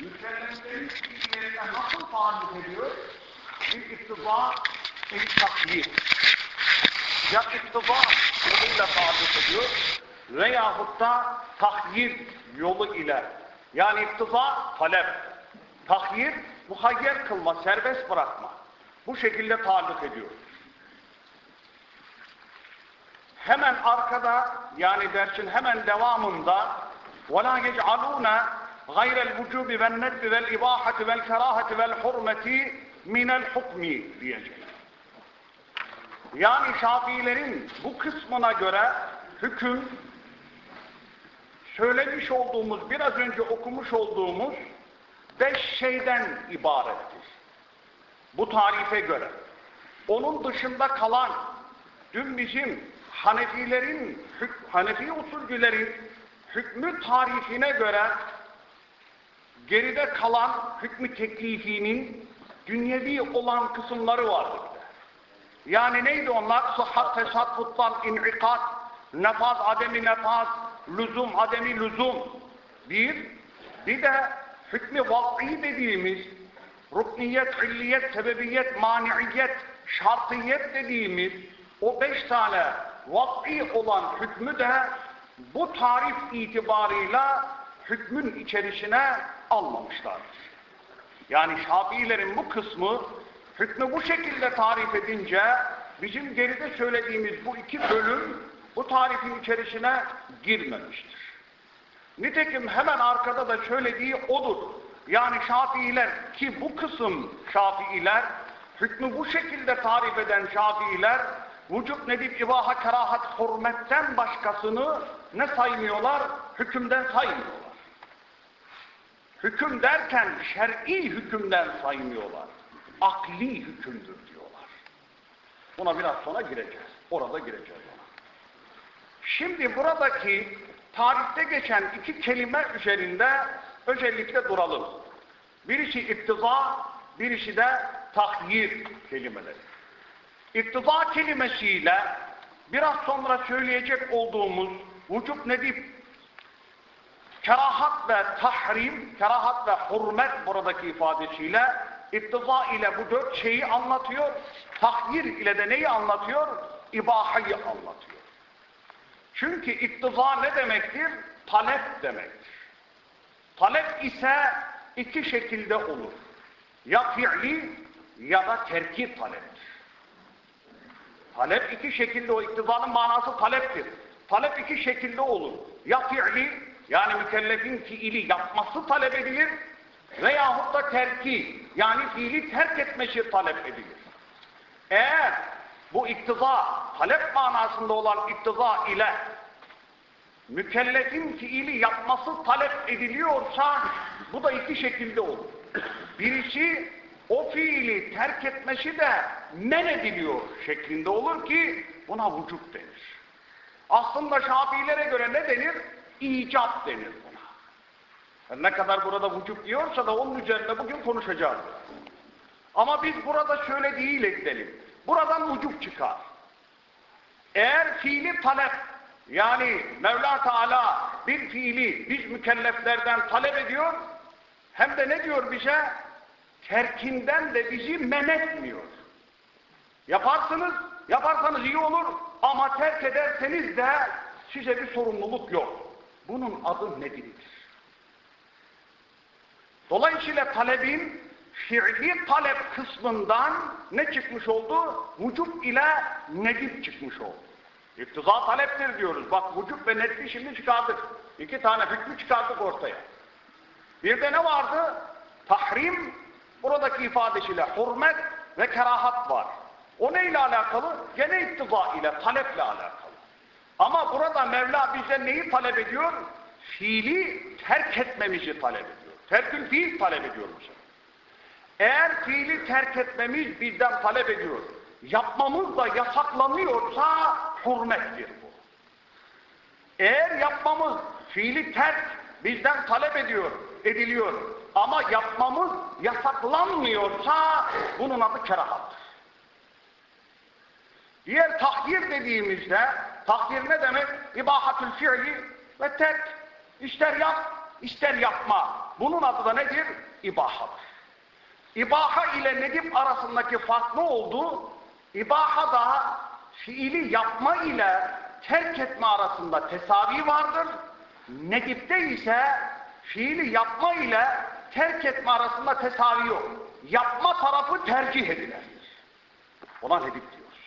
mükelleflerin fiillerine nasıl tabi ediyor? Bir iktiba, bir takyir. Ya iktiba yoluyla tabi ediyor veyahut da tahyir yani iktiza talep, tahyir muhayyer kılma, serbest bırakma. Bu şekilde taalluk ediyor. Hemen arkada yani dersin hemen devamında وَلَا يَجْعَلُونَ غَيْرَ الْوُجُوبِ وَالنَّدْبِ وَالْإِبَاحَةِ وَالْكَرَاهَةِ وَالْحُرْمَةِ مِنَ الْحُكْمِ diyecek. Yani Şafiilerin bu kısmına göre hüküm söylemiş olduğumuz, biraz önce okumuş olduğumuz beş şeyden ibarettir. Bu tarife göre. Onun dışında kalan, dün bizim Hanefilerin, Hanefi usulcülerin hükmü tarifine göre geride kalan hükmü teklifinin dünyevi olan kısımları vardır. Yani neydi onlar? Sıhhat, fesat, futbal, in'ikat, nefaz, ademi nefaz, lüzum, ademi lüzum. Bir, bir de hükmü vat'i dediğimiz rukniyet, illiyet, sebebiyet, maniiyet, şartiyet dediğimiz o beş tane vat'i olan hükmü de bu tarif itibarıyla hükmün içerisine almamışlardır. Yani Şafiilerin bu kısmı hükmü bu şekilde tarif edince bizim geride söylediğimiz bu iki bölüm bu tarifin içerisine girmemiştir. Nitekim hemen arkada da söylediği odur. Yani Şafiiler ki bu kısım Şafiiler hükmü bu şekilde tarif eden Şafiiler vücut nedip ibaha kerahat hürmetten başkasını ne saymıyorlar? Hükümden saymıyorlar. Hüküm derken şer'i hükümden saymıyorlar. Akli hükümdür diyorlar. Buna biraz sonra gireceğiz. Orada gireceğiz ona. Şimdi buradaki tarihte geçen iki kelime üzerinde özellikle duralım. Birisi iktiza, birisi de tahyir kelimeleri. İktiza kelimesiyle biraz sonra söyleyecek olduğumuz vücut nedip kerahat ve tahrim, kerahat ve hürmet buradaki ifadesiyle iktiza ile bu dört şeyi anlatıyor. Tahyir ile de neyi anlatıyor? İbahayı anlatıyor. Çünkü iktiza ne demektir? Talep demektir. Talep ise iki şekilde olur. Ya fiili ya da terki taleptir. Talep iki şekilde o iktizanın manası taleptir. Talep iki şekilde olur. Ya fiili yani mükellefin fiili yapması talep edilir veyahut da terki yani fiili terk etmesi talep edilir. Eğer bu iktiza, talep manasında olan iktiza ile mükellefin fiili yapması talep ediliyorsa bu da iki şekilde olur. Birisi o fiili terk etmesi de men ediliyor şeklinde olur ki buna vücut denir. Aslında Şafiilere göre ne denir? İcat denir buna. Ne kadar burada vücut diyorsa da onun üzerinde bugün konuşacağız. Ama biz burada şöyle değil edelim. Buradan vücut çıkar. Eğer fiili talep yani Mevla Teala bir fiili biz mükelleflerden talep ediyor hem de ne diyor bize? Terkinden de bizi men etmiyor. Yaparsınız, yaparsanız iyi olur ama terk ederseniz de size bir sorumluluk yok. Bunun adı nedirdir? Dolayısıyla talebin fiili talep kısmından ne çıkmış oldu? Vücut ile nedip çıkmış oldu. İktiza taleptir diyoruz. Bak vücut ve nedbi şimdi çıkardık. İki tane hükmü çıkardık ortaya. Bir de ne vardı? Tahrim, buradaki ifadesiyle hürmet ve kerahat var. O neyle alakalı? Gene iktiza ile, taleple alakalı. Ama burada Mevla bize neyi talep ediyor? Fiili terk etmemizi talep ediyor. Terkül fiil talep ediyor. Eğer fiili terk etmemiz bizden talep ediyor, yapmamız da yasaklanıyorsa hürmettir bu. Eğer yapmamız fiili terk bizden talep ediyor, ediliyor ama yapmamız yasaklanmıyorsa bunun adı kerahattır. Diğer tahhir dediğimizde, tahhir ne demek? İbahatül fiili ve terk. İster yap, ister yapma. Bunun adı da nedir? İbahadır. İbaha ile nedip arasındaki fark ne oldu? İbaha da fiili yapma ile terk etme arasında tesavi vardır. Nedipte ise fiili yapma ile terk etme arasında tesavi yok. Yapma tarafı tercih edilir. Ona nedip diyoruz.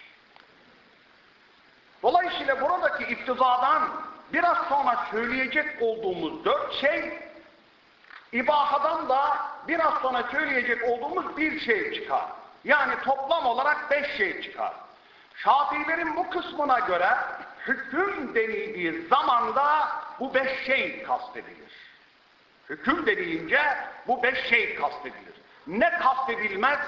Dolayısıyla buradaki iftizadan biraz sonra söyleyecek olduğumuz dört şey ibahadan da biraz sonra söyleyecek olduğumuz bir şey çıkar. Yani toplam olarak beş şey çıkar. Şafiilerin bu kısmına göre hüküm denildiği zamanda bu beş şey kastedilir. Hüküm dediğince bu beş şey kastedilir. Ne kastedilmez?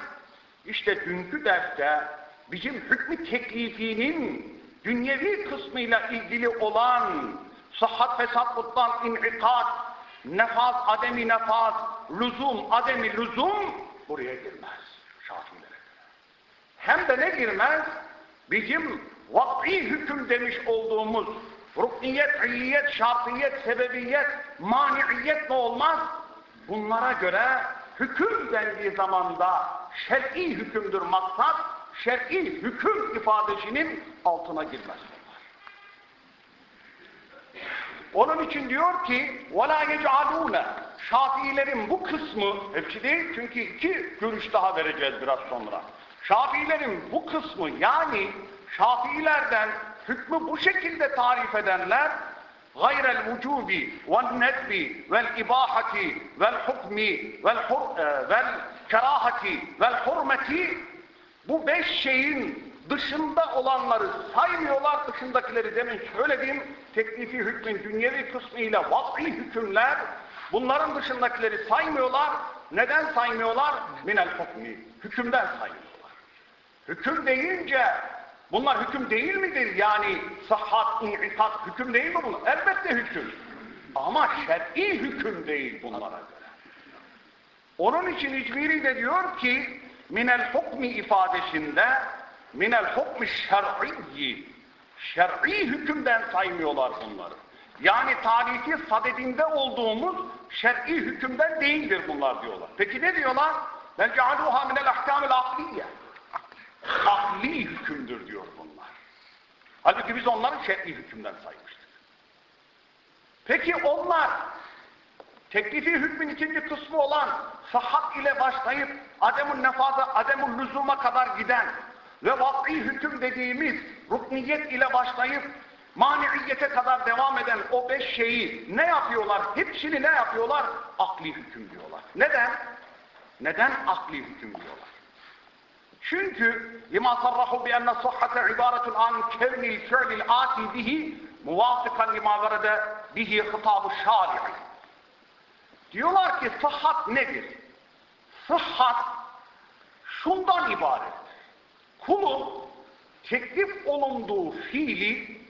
İşte dünkü derste bizim hükmü teklifinin dünyevi kısmıyla ilgili olan sıhhat fesatlıktan inikat, nefaz, ademi nefaz, lüzum, ademi lüzum buraya girmez Şafilere Hem de ne girmez? Bizim vak'i hüküm demiş olduğumuz rukniyet, illiyet, şartiyet, sebebiyet, maniiyet ne olmaz? Bunlara göre hüküm dendiği zamanda şer'i hükümdür maksat, şer'i hüküm ifadesinin altına girmez. Onun için diyor ki وَلَا يَجْعَلُونَ Şafiilerin bu kısmı, hepsi değil çünkü iki görüş daha vereceğiz biraz sonra. Şafiilerin bu kısmı yani Şafiilerden hükmü bu şekilde tarif edenler vel, hur, e, vel kerahati vel hurmeti bu beş şeyin dışında olanları saymıyorlar, dışındakileri demin söylediğim teklifi hükmün dünyevi kısmıyla vat'i hükümler, bunların dışındakileri saymıyorlar. Neden saymıyorlar? Minel hukmi. Hükümden saymıyorlar. Hüküm deyince bunlar hüküm değil midir? Yani sıhhat, inikat hüküm değil mi bunlar? Elbette hüküm. Ama şer'i hüküm değil bunlara. Onun için İcbiri de diyor ki minel hukmi ifadesinde minel hukmi şer'iyyi şer'i hükümden saymıyorlar bunları. Yani tarihi sadedinde olduğumuz şer'i hükümden değildir bunlar diyorlar. Peki ne diyorlar? Ben cealuha minel ahkamil akliye. Akli hükümdür diyor bunlar. Halbuki biz onları şer'i hükümden saymıştık. Peki onlar teklifi hükmün ikinci kısmı olan sahat ile başlayıp ademun nefaza, ademun lüzuma kadar giden ve vak'i hüküm dediğimiz rukniyet ile başlayıp maniiyete kadar devam eden o beş şeyi ne yapıyorlar? Hepsini ne yapıyorlar? Akli hüküm diyorlar. Neden? Neden akli hüküm diyorlar? Çünkü sarrahu bi enne sahhate ibaretun an kevnil fi'lil ati bihi muvafıkan lima verede bihi hitabu şari'i. Diyorlar ki sıhhat nedir? Sıhhat şundan ibaret. Kulun teklif olunduğu fiili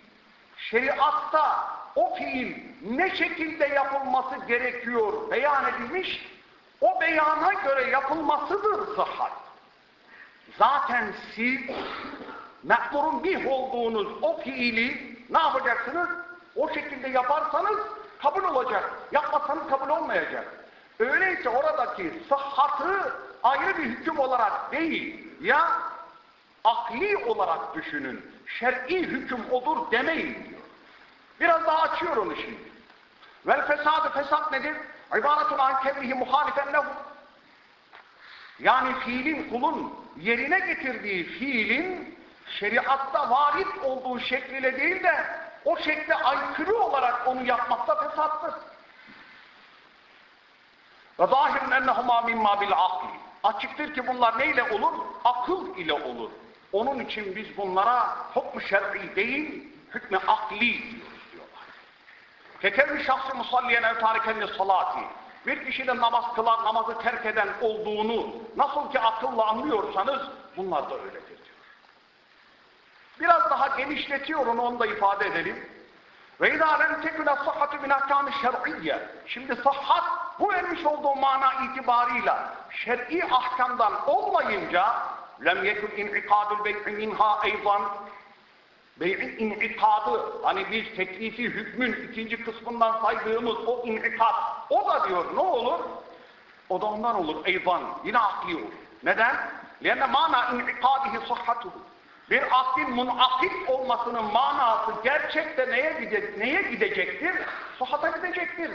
şeriatta o fiil ne şekilde yapılması gerekiyor beyan edilmiş, o beyana göre yapılmasıdır sıhhat. Zaten siz mehmurun bih olduğunuz o fiili ne yapacaksınız? O şekilde yaparsanız kabul olacak. Yapmasanız kabul olmayacak. Öyleyse oradaki sıhhatı ayrı bir hüküm olarak değil ya akli olarak düşünün. Şer'i hüküm olur demeyin diyor. Biraz daha açıyor onu şimdi. Vel fesadı fesat nedir? İbaretun an kevrihi muhalifen lehu. Yani fiilin kulun yerine getirdiği fiilin şeriatta varit olduğu şekliyle değil de o şekle aykırı olarak onu yapmakta fesattır. Ve zahirun ennehuma mimma bil akli. Açıktır ki bunlar neyle olur? Akıl ile olur. Onun için biz bunlara hukm-ı şer'i değil, hükmü akli diyoruz diyorlar. Fekevri şahsı musalliyen ev tarikenli salati. Bir kişinin namaz kılan, namazı terk eden olduğunu nasıl ki akılla anlıyorsanız bunlar da öyledir diyor. Biraz daha genişletiyor onu, da ifade edelim. Ve izâ lem tekune sıhhatu min ahkâmi şer'iyye. Şimdi sıhhat bu vermiş olduğu mana itibarıyla şer'i ahkamdan olmayınca lem yekun in'ikâdul bey'i minhâ eyzan Bey'in inikadı, hani biz teklifi hükmün ikinci kısmından saydığımız o inikat, o da diyor ne olur? O da ondan olur eyvan, yine akli olur. Neden? Lenne mana inikadihi sahhatuhu. Bir aklin munakit olmasının manası gerçekte neye, gide neye gidecektir? Suhata gidecektir.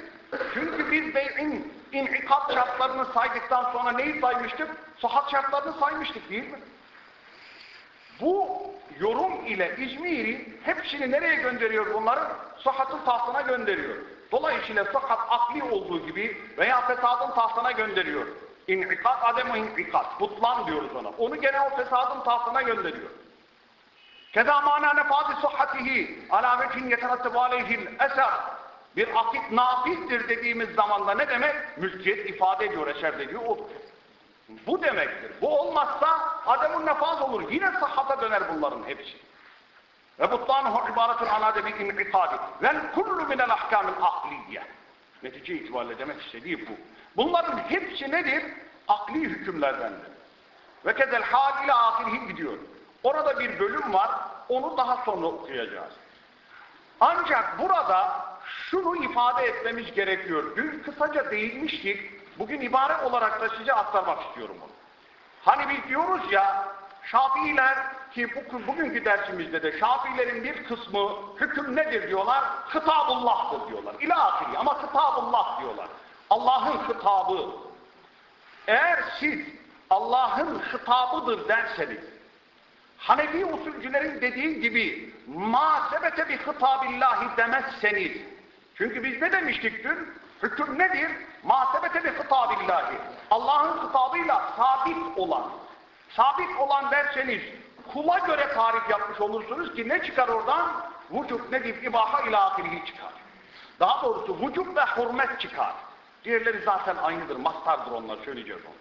Çünkü biz bey'in inikat şartlarını saydıktan sonra neyi saymıştık? Suhat şartlarını saymıştık değil mi? Bu yorum ile İzmir'i hepsini nereye gönderiyor bunları? Sıhhatın tahtına gönderiyor. Dolayısıyla sıhhat akli olduğu gibi veya fesadın tahtına gönderiyor. İn'ikat, adem-i in'ikat. Butlan diyoruz ona. Onu gene o fesadın tahtına gönderiyor. Keza mana nefadi sıhhatihi ala vechin yeterattebu aleyhil eser. Bir akit nafistir dediğimiz zamanda ne demek? Mülkiyet ifade ediyor, eser dediği odur. Bu demektir. Bu olmazsa ademun nefaz olur. Yine sahhata döner bunların hepsi. Ve butlanuhu ibaretun an ademi in'ikadi. Vel kullu minel ahkamil akliyye. Netice itibariyle demek istediği bu. Bunların hepsi nedir? Akli hükümlerdendir. Ve kezel hal ile ahirihi gidiyor. Orada bir bölüm var. Onu daha sonra okuyacağız. Ancak burada şunu ifade etmemiz gerekiyor. Dün kısaca değinmiştik. Bugün ibare olarak da size aktarmak istiyorum onu. Hani biz diyoruz ya Şafiiler ki bu, bugünkü dersimizde de Şafiilerin bir kısmı hüküm nedir diyorlar? Hıtabullah'tır diyorlar. İlahiri ama Hıtabullah diyorlar. Allah'ın hitabı. Eğer siz Allah'ın hitabıdır derseniz Hanefi usulcülerin dediği gibi ma sebete bi hitabillahi demezseniz çünkü biz ne demiştik dün? Hüküm nedir? Masebete bi hitabillahi. Allah'ın hitabıyla sabit olan. Sabit olan derseniz kula göre tarif yapmış olursunuz ki ne çıkar oradan? Vücut nedir? İbaha ilahirihi çıkar. Daha doğrusu vücut ve hürmet çıkar. Diğerleri zaten aynıdır. Mastardır onlar. Söyleyeceğiz onu.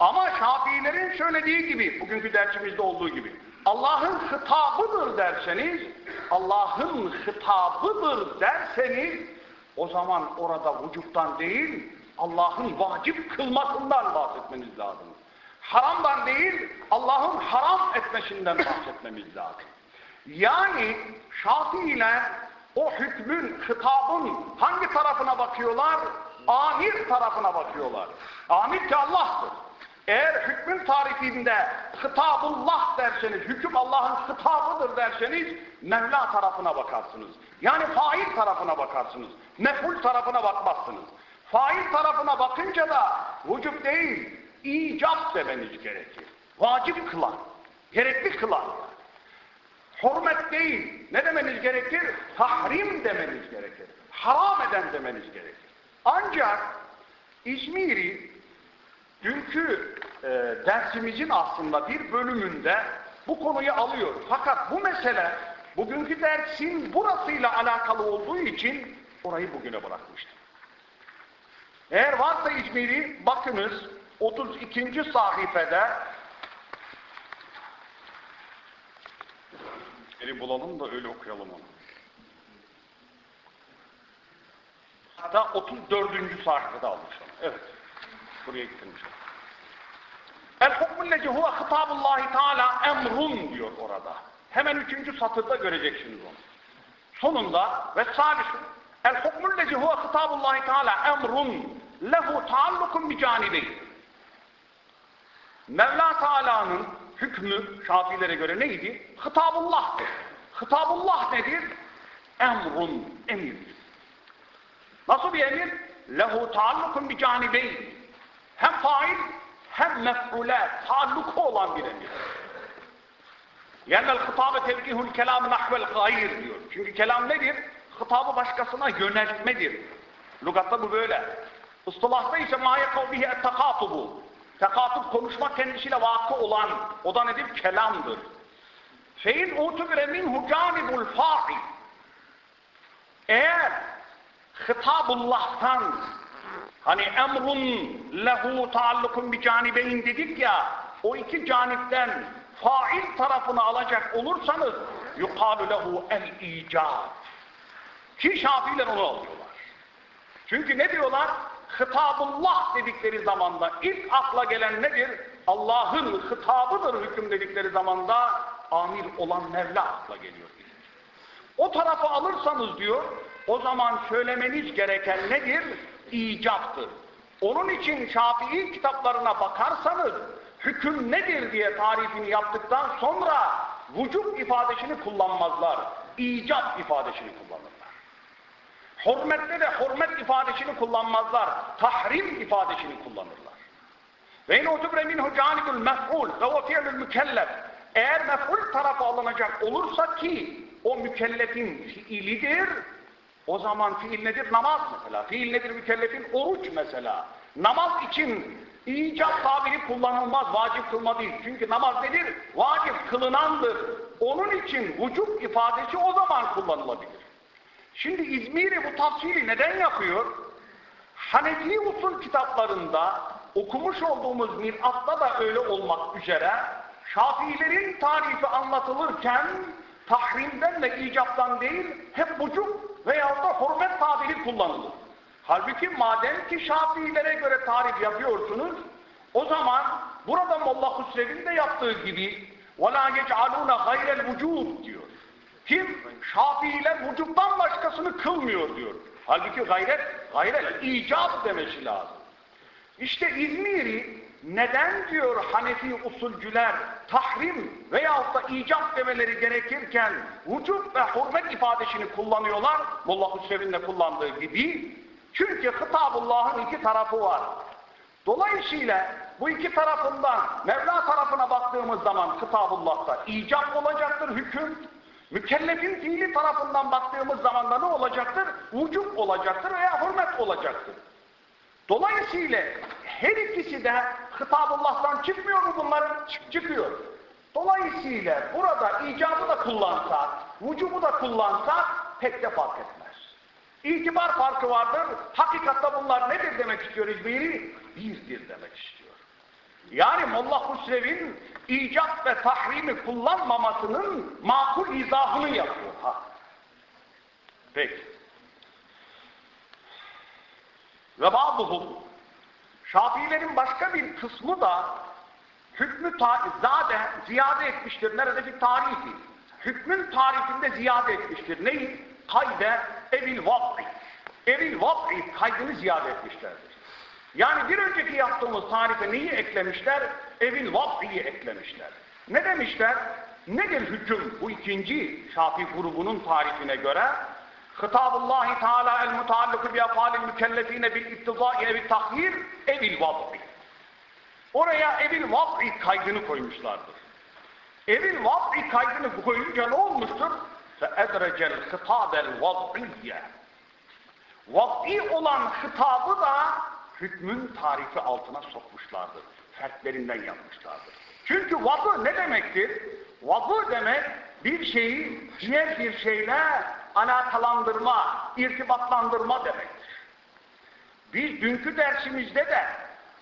Ama Şafiilerin söylediği gibi, bugünkü dersimizde olduğu gibi, Allah'ın hitabıdır derseniz, Allah'ın hitabıdır derseniz, o zaman orada vücuttan değil, Allah'ın vacip kılmasından bahsetmeniz lazım. Haramdan değil, Allah'ın haram etmesinden bahsetmemiz lazım. Yani Şafiiler o hükmün, hitabın hangi tarafına bakıyorlar? Amir tarafına bakıyorlar. Amir ki Allah'tır. Eğer hükmün tarifinde hitabullah derseniz, hüküm Allah'ın hitabıdır derseniz Mevla tarafına bakarsınız. Yani fail tarafına bakarsınız. Meful tarafına bakmazsınız. Fail tarafına bakınca da vücub değil, icap demeniz gerekir. Vacip kılan, gerekli kılan. Hürmet değil, ne demeniz gerekir? Tahrim demeniz gerekir. Haram eden demeniz gerekir. Ancak İzmir'i dünkü e, dersimizin aslında bir bölümünde bu konuyu alıyor. Fakat bu mesele bugünkü dersin burasıyla alakalı olduğu için orayı bugüne bırakmıştım. Eğer varsa İzmir'i bakınız 32. sayfede Eli bulalım da öyle okuyalım onu. Hatta 34. sayfada almış onu. Evet. Buraya onu. El hukmullezi huve hitabullahi teala emrun diyor orada. Hemen üçüncü satırda göreceksiniz onu. Sonunda ve salisun el hukmullezi huve hitabullahi teala emrun lehu taallukun bi canibeyn. Mevla Teala'nın hükmü Şafilere göre neydi? Hitabullah'tır. Hitabullah nedir? Emrun, emirdir. Nasıl bir emir? Lehu taallukun bi canibeyn. Hem fail hem mef'ule taalluku olan bir emir. Yennel hitabe tevkihul kelam nahvel gayr diyor. Çünkü kelam nedir? Hitabı başkasına yöneltmedir. Lugatta bu böyle. Istılahta ise ma yekavbihi ettekatubu. Tekatüp konuşmak kendisiyle vakı olan, o da nedir? Kelamdır. Fein utubire minhu canibul fa'il. Eğer hitabullah'tan hani emrun lehu taallukun bir canibeyn dedik ya o iki canipten fail tarafını alacak olursanız yukalu lehu el icab Ki Şafiiler onu alıyorlar. Çünkü ne diyorlar? Hitabullah dedikleri zamanda ilk akla gelen nedir? Allah'ın hitabıdır hüküm dedikleri zamanda amir olan Mevla akla geliyor. O tarafı alırsanız diyor, o zaman söylemeniz gereken nedir? İcaptır. Onun için Şafii kitaplarına bakarsanız hüküm nedir diye tarifini yaptıktan sonra vücut ifadesini kullanmazlar. İcap ifadesini kullanırlar. Hürmette de hürmet ifadesini kullanmazlar. Tahrim ifadesini kullanırlar. Ve in utubre minhu canibul mef'ul ve o fi'lül mükellef. Eğer mef'ul tarafı alınacak olursa ki o mükellefin fiilidir, o zaman fiil nedir? Namaz mesela. Fiil nedir mükellefin? Oruç mesela. Namaz için icap tabiri kullanılmaz, vacip kılma değil. Çünkü namaz nedir? Vacip kılınandır. Onun için vücut ifadesi o zaman kullanılabilir. Şimdi İzmir'i bu tafsili neden yapıyor? Hanefi usul kitaplarında okumuş olduğumuz miratta da öyle olmak üzere Şafiilerin tarifi anlatılırken tahrimden ve icaptan değil hep bucuk veyahut da hürmet tabiri kullanılır. Halbuki madem ki Şafiilere göre tarif yapıyorsunuz o zaman burada Molla Hüsrev'in de yaptığı gibi وَلَا يَجْعَلُونَ غَيْرَ الْوُجُودِ diyor. Kim? Şafiiler vücuttan başkasını kılmıyor diyor. Halbuki gayret, gayret icap demesi lazım. İşte İzmir'i neden diyor Hanefi usulcüler tahrim veyahut da icap demeleri gerekirken vücut ve hürmet ifadesini kullanıyorlar. Molla Hüsrev'in de kullandığı gibi. Çünkü Hitabullah'ın iki tarafı var. Dolayısıyla bu iki tarafından Mevla tarafına baktığımız zaman Kitabullah'ta icap olacaktır hüküm. Mükellefin fiili tarafından baktığımız zaman da ne olacaktır? Vücut olacaktır veya hürmet olacaktır. Dolayısıyla her ikisi de Hitabullah'tan çıkmıyor mu bunların? Çıkıyor. Dolayısıyla burada icabı da kullansa, vücubu da kullansa pek de fark etmez. İtibar farkı vardır. Hakikatta bunlar nedir demek istiyoruz? Biri birdir demek istiyor. Yani Molla Hüsrev'in icap ve tahrimi kullanmamasının makul izahını yapıyor. Ha. Peki. Ve bazıhum Şafiilerin başka bir kısmı da hükmü zade ziyade etmiştir. Nerede bir tarifi? Hükmün tarifinde ziyade etmiştir. Neyi? Kayde evil vab'i. Evil vab'i kaydını ziyade etmişlerdir. Yani bir önceki yaptığımız tarife neyi eklemişler? Evil vab'iyi eklemişler. Ne demişler? Nedir hüküm bu ikinci Şafii grubunun tarifine göre? Hitabullahi Teala el mutallıkı bi afalil mükellefine bil ittizai evi tahhir evil vab'i. Oraya evil vab'i kaydını koymuşlardır. Evil vab'i kaydını koyunca ne olmuştur? فَاَدْرَجَ الْخِطَابَ الْوَضْعِيَّ Vab'i olan hitabı da hükmün tarifi altına sokmuşlardır. Fertlerinden yapmışlardır. Çünkü vazı ne demektir? Vazı demek bir şeyi diğer bir şeyle alakalandırma, irtibatlandırma demektir. Biz dünkü dersimizde de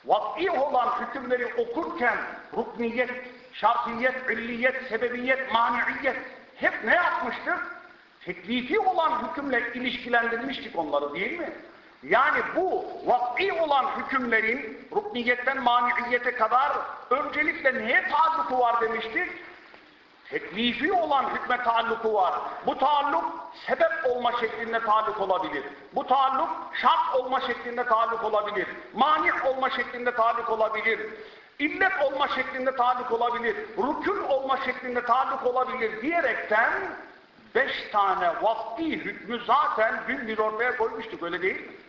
vaz'i olan hükümleri okurken rukniyet, şartiyet, illiyet, sebebiyet, maniiyet hep ne yapmıştık? Teklifi olan hükümle ilişkilendirmiştik onları değil mi? Yani bu vak'i olan hükümlerin rukniyetten maniiyete kadar öncelikle neye taalluku var demiştik? Teklifi olan hükme taalluku var. Bu taalluk sebep olma şeklinde taalluk olabilir. Bu taalluk şart olma şeklinde taalluk olabilir. Mani olma şeklinde taalluk olabilir. İllet olma şeklinde taalluk olabilir. Rükün olma şeklinde taalluk olabilir diyerekten beş tane vakti hükmü zaten dün bir ortaya koymuştuk öyle değil mi?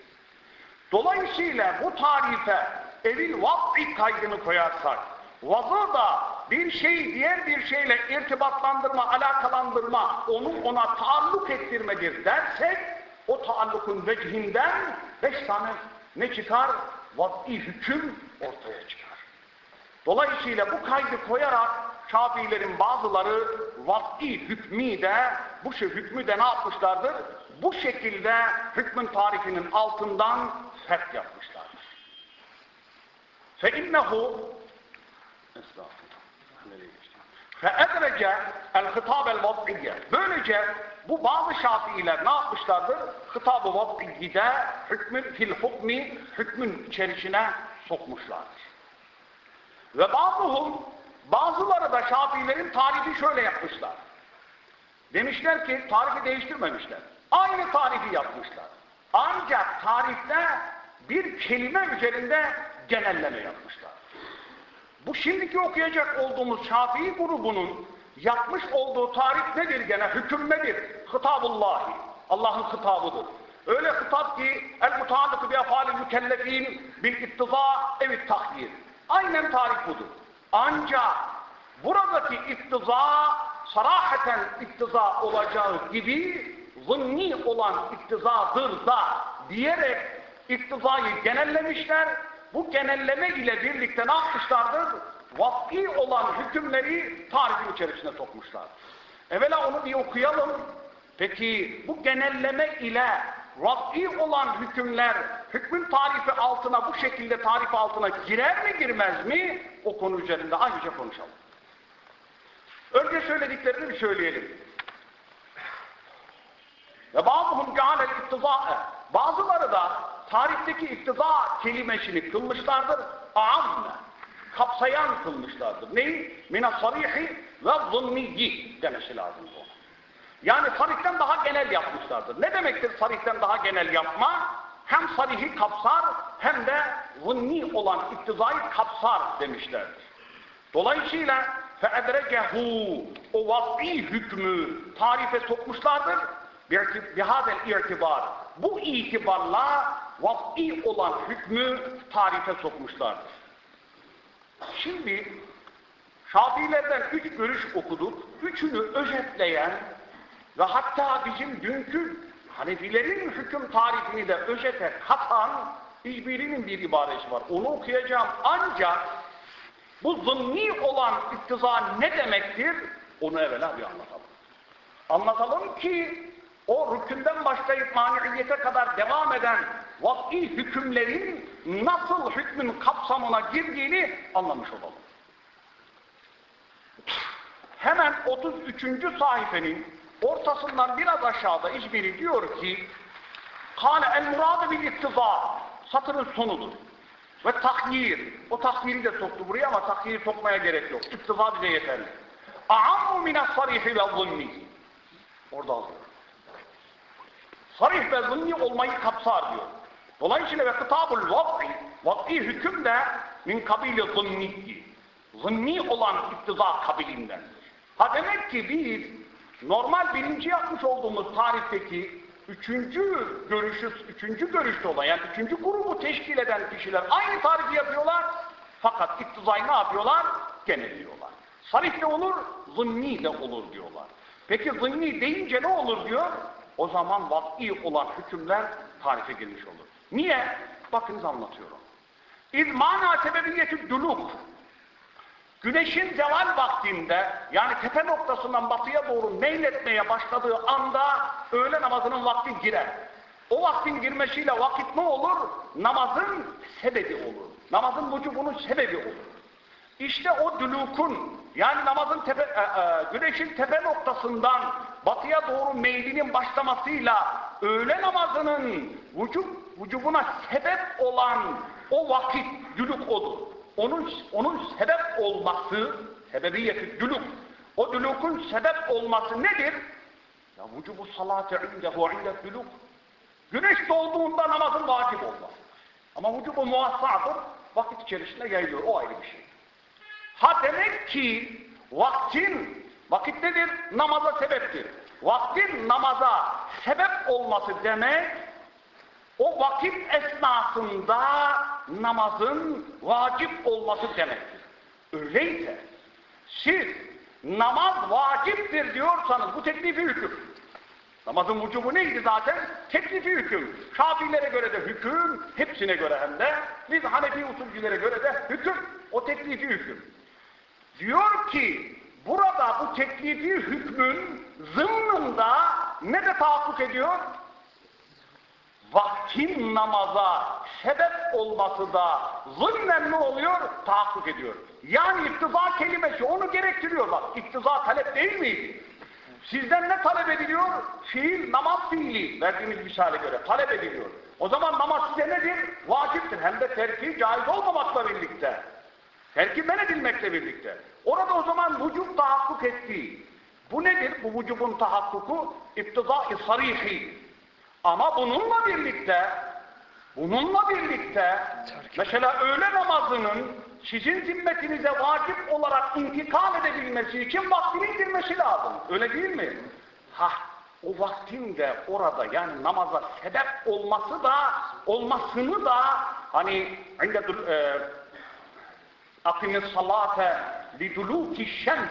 Dolayısıyla bu tarife evil vakti kaydını koyarsak vazı da bir şeyi diğer bir şeyle irtibatlandırma, alakalandırma, onu ona taalluk ettirmedir dersek o taallukun vecihinden beş tane ne çıkar? Vaz'i hüküm ortaya çıkar. Dolayısıyla bu kaydı koyarak Şafiilerin bazıları vaz'i hükmü de bu şey hükmü de ne yapmışlardır? Bu şekilde hükmün tarifinin altından feth yapmışlardır. Fe innehu فَاَدْرَجَ الْخِطَابَ الْوَضْعِيَّ Böylece bu bazı şafiiler ne yapmışlardır? Hitab-ı vaz'iyide hükmün fil hukmi, hükmün içerisine sokmuşlardır. Ve bazıhum, bazıları da şafiilerin tarifi şöyle yapmışlar. Demişler ki tarifi değiştirmemişler. Aynı tarifi yapmışlar. Ancak tarifte bir kelime üzerinde genelleme yapmışlar. Bu şimdiki okuyacak olduğumuz Şafii grubunun yapmış olduğu tarif nedir gene? Hüküm nedir? Hitabullahi. Allah'ın hitabıdır. Öyle hitap ki el mutaallıkı bi efalil mükellefin bil ittiza evi tahyir. Aynen tarif budur. Ancak buradaki iktiza sarahaten iktiza olacağı gibi zınni olan iktizadır da diyerek iktizayı genellemişler. Bu genelleme ile birlikte ne yapmışlardır? Vak'i olan hükümleri tarifin içerisine sokmuşlar. Evvela onu bir okuyalım. Peki bu genelleme ile vak'i olan hükümler hükmün tarifi altına bu şekilde tarif altına girer mi girmez mi? O konu üzerinde ayrıca konuşalım. Önce söylediklerini bir söyleyelim. Ve bazıhum cealel iktiza'e. Bazıları da tarifteki iktiza kelimesini kılmışlardır. Amme. Kapsayan kılmışlardır. Neyi? Mine sarihi ve zınniyyi demesi lazım bu. Yani sarihten daha genel yapmışlardır. Ne demektir sarihten daha genel yapma? Hem sarihi kapsar hem de zınni olan iktizayı kapsar demişlerdir. Dolayısıyla فَاَدْرَجَهُ O vasfi hükmü tarife sokmuşlardır. bihazel irtibar bu itibarla vaf'i olan hükmü tarife sokmuşlardır. Şimdi Şafiilerden üç görüş okuduk. Üçünü özetleyen ve hatta bizim dünkü Hanefilerin hüküm tarifini de özete katan hiçbirinin bir ibaresi var. Onu okuyacağım ancak bu zımni olan iktiza ne demektir? Onu evvela bir anlatalım. Anlatalım ki o rükünden başlayıp maniyete kadar devam eden vak'i hükümlerin nasıl hükmün kapsamına girdiğini anlamış olalım. Hemen 33. sayfenin ortasından biraz aşağıda İzmir'i diyor ki Kale el muradı bil iktiza satırın sonudur. Ve tahyir. O tahyiri de soktu buraya ama tahyiri sokmaya gerek yok. İktiza bize yeterli. A'ammu mine sarihi ve zunni. Orada alıyor. Sarih ve zunni olmayı kapsar diyor. Dolayısıyla ve kitabul vaz'i, vaz'i hüküm de min kabili zunni. Zunni olan iktiza kabilindendir. Ha demek ki biz normal birinci yapmış olduğumuz tarihteki üçüncü görüşü, üçüncü görüşte olan yani üçüncü grubu teşkil eden kişiler aynı tarifi yapıyorlar fakat iktizayı ne yapıyorlar? Genelliyorlar. Sarih de olur, zınni de olur diyorlar. Peki zınni deyince ne olur diyor? O zaman vat'i olan hükümler tarife girmiş olur. Niye? Bakınız anlatıyorum. İz mana sebebiyetü duluk. Güneşin zeval vaktinde yani tepe noktasından batıya doğru meyletmeye başladığı anda öğle namazının vakti girer. O vaktin girmesiyle vakit ne olur? Namazın sebebi olur. Namazın vücubunun sebebi olur. İşte o dülukun yani namazın tepe, e, e, güneşin tepe noktasından batıya doğru meylinin başlamasıyla öğle namazının vücub, vücubuna sebep olan o vakit dülük odur. Onun, onun sebep olması, sebebiyeti dülük, o dülükün sebep olması nedir? Ya vücubu salati indehu inde dülük. Güneş doğduğunda namazın vacip olmaz. Ama vücubu muassadır, vakit içerisinde yayılıyor, o ayrı bir şey. Ha demek ki vaktin, vakit nedir? Namaza sebeptir. Vaktin namaza sebep olması demek, o vakit esnasında namazın vacip olması demektir. Öyleyse siz namaz vaciptir diyorsanız bu teklifi hüküm. Namazın vücubu neydi zaten? Teklifi hüküm. Şafilere göre de hüküm, hepsine göre hem de. Biz Hanefi usulcülere göre de hüküm. O teklifi hüküm. Diyor ki burada bu teklifi hükmün zımnında ne de tahakkuk ediyor? Vaktin namaza sebep olması da zımnen ne oluyor? tahakkuk ediyor. Yani iktiza kelimesi onu gerektiriyor bak. İktiza talep değil miydi? Sizden ne talep ediliyor? Fiil, namaz fiili verdiğimiz misale göre talep ediliyor. O zaman namaz size nedir? Vaciptir. Hem de terki caiz olmamakla birlikte. Terki men edilmekle birlikte. Orada o zaman vücub tahakkuk ettiği. Bu nedir? Bu vücubun tahakkuku iktiza-i sarihi. Ama bununla birlikte bununla birlikte mesela öğle namazının sizin zimmetinize vacip olarak intikal edebilmesi için vaktinin girmesi lazım. Öyle değil mi? Ha, o vaktin de orada yani namaza sebep olması da olmasını da hani indedül e, akimis salate liduluki şems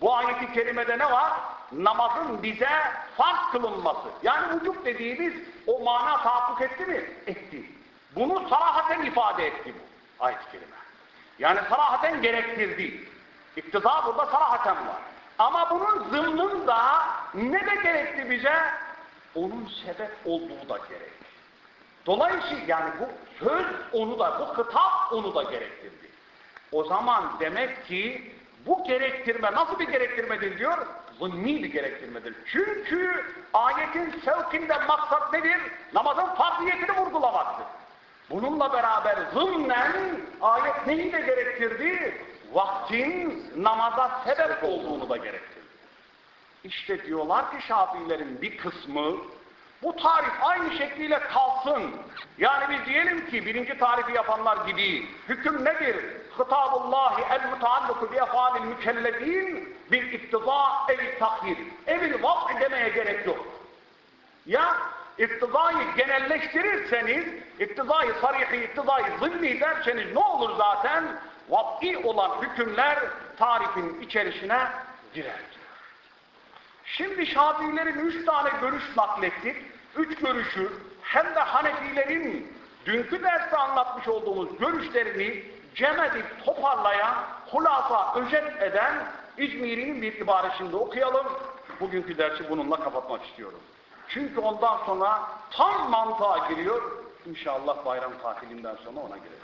bu ayeti kerimede ne var? Namazın bize farz kılınması. Yani vücut dediğimiz o mana tahakkuk etti mi? Etti. Bunu sarahaten ifade etti bu ayet-i kerime. Yani sarahaten gerektirdi. İktiza burada sarahaten var. Ama bunun zımnında ne de gerekti bize? Onun sebep olduğu da gerek. Dolayısıyla yani bu söz onu da, bu kitap onu da gerektirdi. O zaman demek ki bu gerektirme nasıl bir gerektirmedir diyor? Zımni bir gerektirmedir. Çünkü ayetin sevkinde maksat nedir? Namazın farziyetini vurgulamaktır. Bununla beraber zımnen ayet neyi de gerektirdi? Vaktin namaza sebep olduğunu da gerektirdi. İşte diyorlar ki Şafiilerin bir kısmı bu tarif aynı şekliyle kalsın. Yani biz diyelim ki birinci tarifi yapanlar gibi hüküm nedir? Hitabullahi el mutaalluku bi efalil mükellefin bil iktiza ev takhir. Evil vaz'i demeye gerek yok. Ya iktidayı genelleştirirseniz, iktidayı sarihi, iktidayı zımni derseniz ne olur zaten? Vaz'i olan hükümler tarifin içerisine girer. Şimdi Şafiilerin üç tane görüş naklettik. Üç görüşü hem de Hanefilerin dünkü derste anlatmış olduğumuz görüşlerini cem edip toparlayan, hulasa, özet eden İzmir'in bir ibaresinde okuyalım. Bugünkü dersi bununla kapatmak istiyorum. Çünkü ondan sonra tam mantığa giriyor. İnşallah bayram tatilinden sonra ona girer.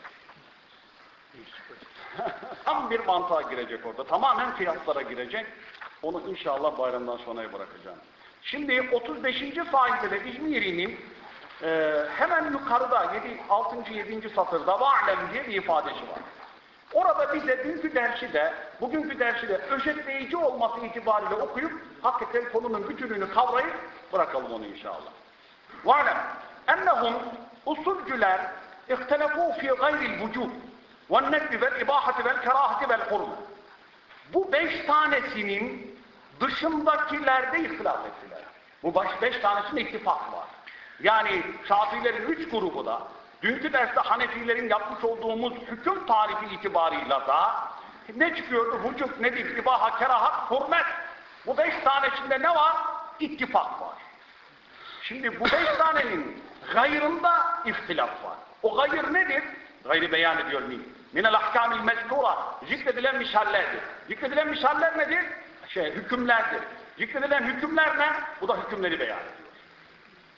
tam bir mantığa girecek orada. Tamamen kıyaslara girecek. Onu inşallah bayramdan sonraya bırakacağım. Şimdi 35. sayfada İzmiri'nin e, hemen yukarıda 7, 6. 7. satırda va'lem diye bir ifadesi var. Orada bize dünkü dersi de, bugünkü dersi de özetleyici olması itibariyle okuyup hakikaten konunun bütününü kavrayıp bırakalım onu inşallah. وَعْلَمْ اَنَّهُمْ usulcüler اِخْتَلَفُوا فِي غَيْرِ الْوُجُوبِ وَالنَّدْبِ وَالْاِبَاحَةِ وَالْكَرَاهَةِ وَالْحُرُمِ Bu beş tanesinin dışındakilerde ihtilaf ettiler. Bu baş beş tanesinde ittifak var. Yani Şafiilerin üç grubu da dünkü derste Hanefilerin yapmış olduğumuz hüküm tarifi itibarıyla da ne çıkıyordu? Vücut nedir? İbaha, kerahat, hürmet. Bu beş tanesinde ne var? İttifak var. Şimdi bu beş tanenin gayrında ihtilaf var. O gayr nedir? Gayrı beyan ediyor miyim? Minel ahkamil mezkura. Zikredilen misallerdir. Zikredilen misaller nedir? Şey, hükümlerdir. Zikredilen hükümler ne? Bu da hükümleri beyan ediyor.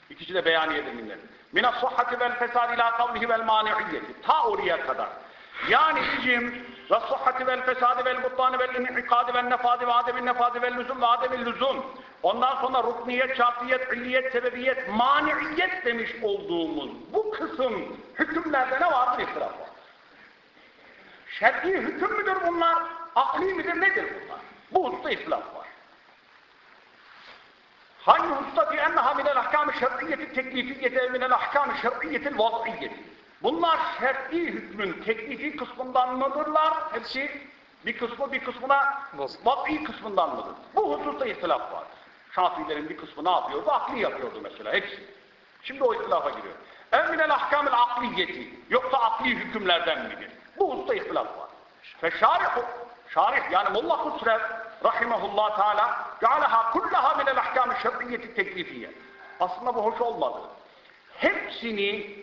İkisi de beyaniyedir minnet. Minas sıhhati vel fesad ila kavlihi vel mani'iyyeti. Ta oraya kadar. Yani bizim ve sıhhati vel fesadi vel buttani vel inhikadi vel nefadi ve nefadi vel lüzum ve ademin. Ondan sonra rukniyet, şartiyet, illiyet, sebebiyet, mani'iyet demiş olduğumuz bu kısım hükümlerde ne vardır? İhtilaf var. Şer'i hüküm müdür bunlar? Akli midir? Nedir bunlar? Bu hususta ihtilaf var. Hangi hususta fi enneha minel ahkam-ı şer'iyyeti teklifiyeti ev minel ahkam-ı vaz'iyyeti. Bunlar şer'i hükmün teklifi kısmından mıdırlar? Hepsi bir kısmı bir kısmına vaz'i kısmından mıdır? Bu hususta ihtilaf var. Şafiilerin bir kısmı ne yapıyordu? Akli yapıyordu mesela hepsi. Şimdi o ihtilafa giriyor. Ev minel ahkam-ı akliyeti yoksa akli hükümlerden midir? Bu hususta ihtilaf var. Feşarihu şarih yani Molla Kusrev rahimahullah teala cealaha kullaha minel ahkam-ı şer'iyyeti teklifiye. Aslında bu hoş olmadı. Hepsini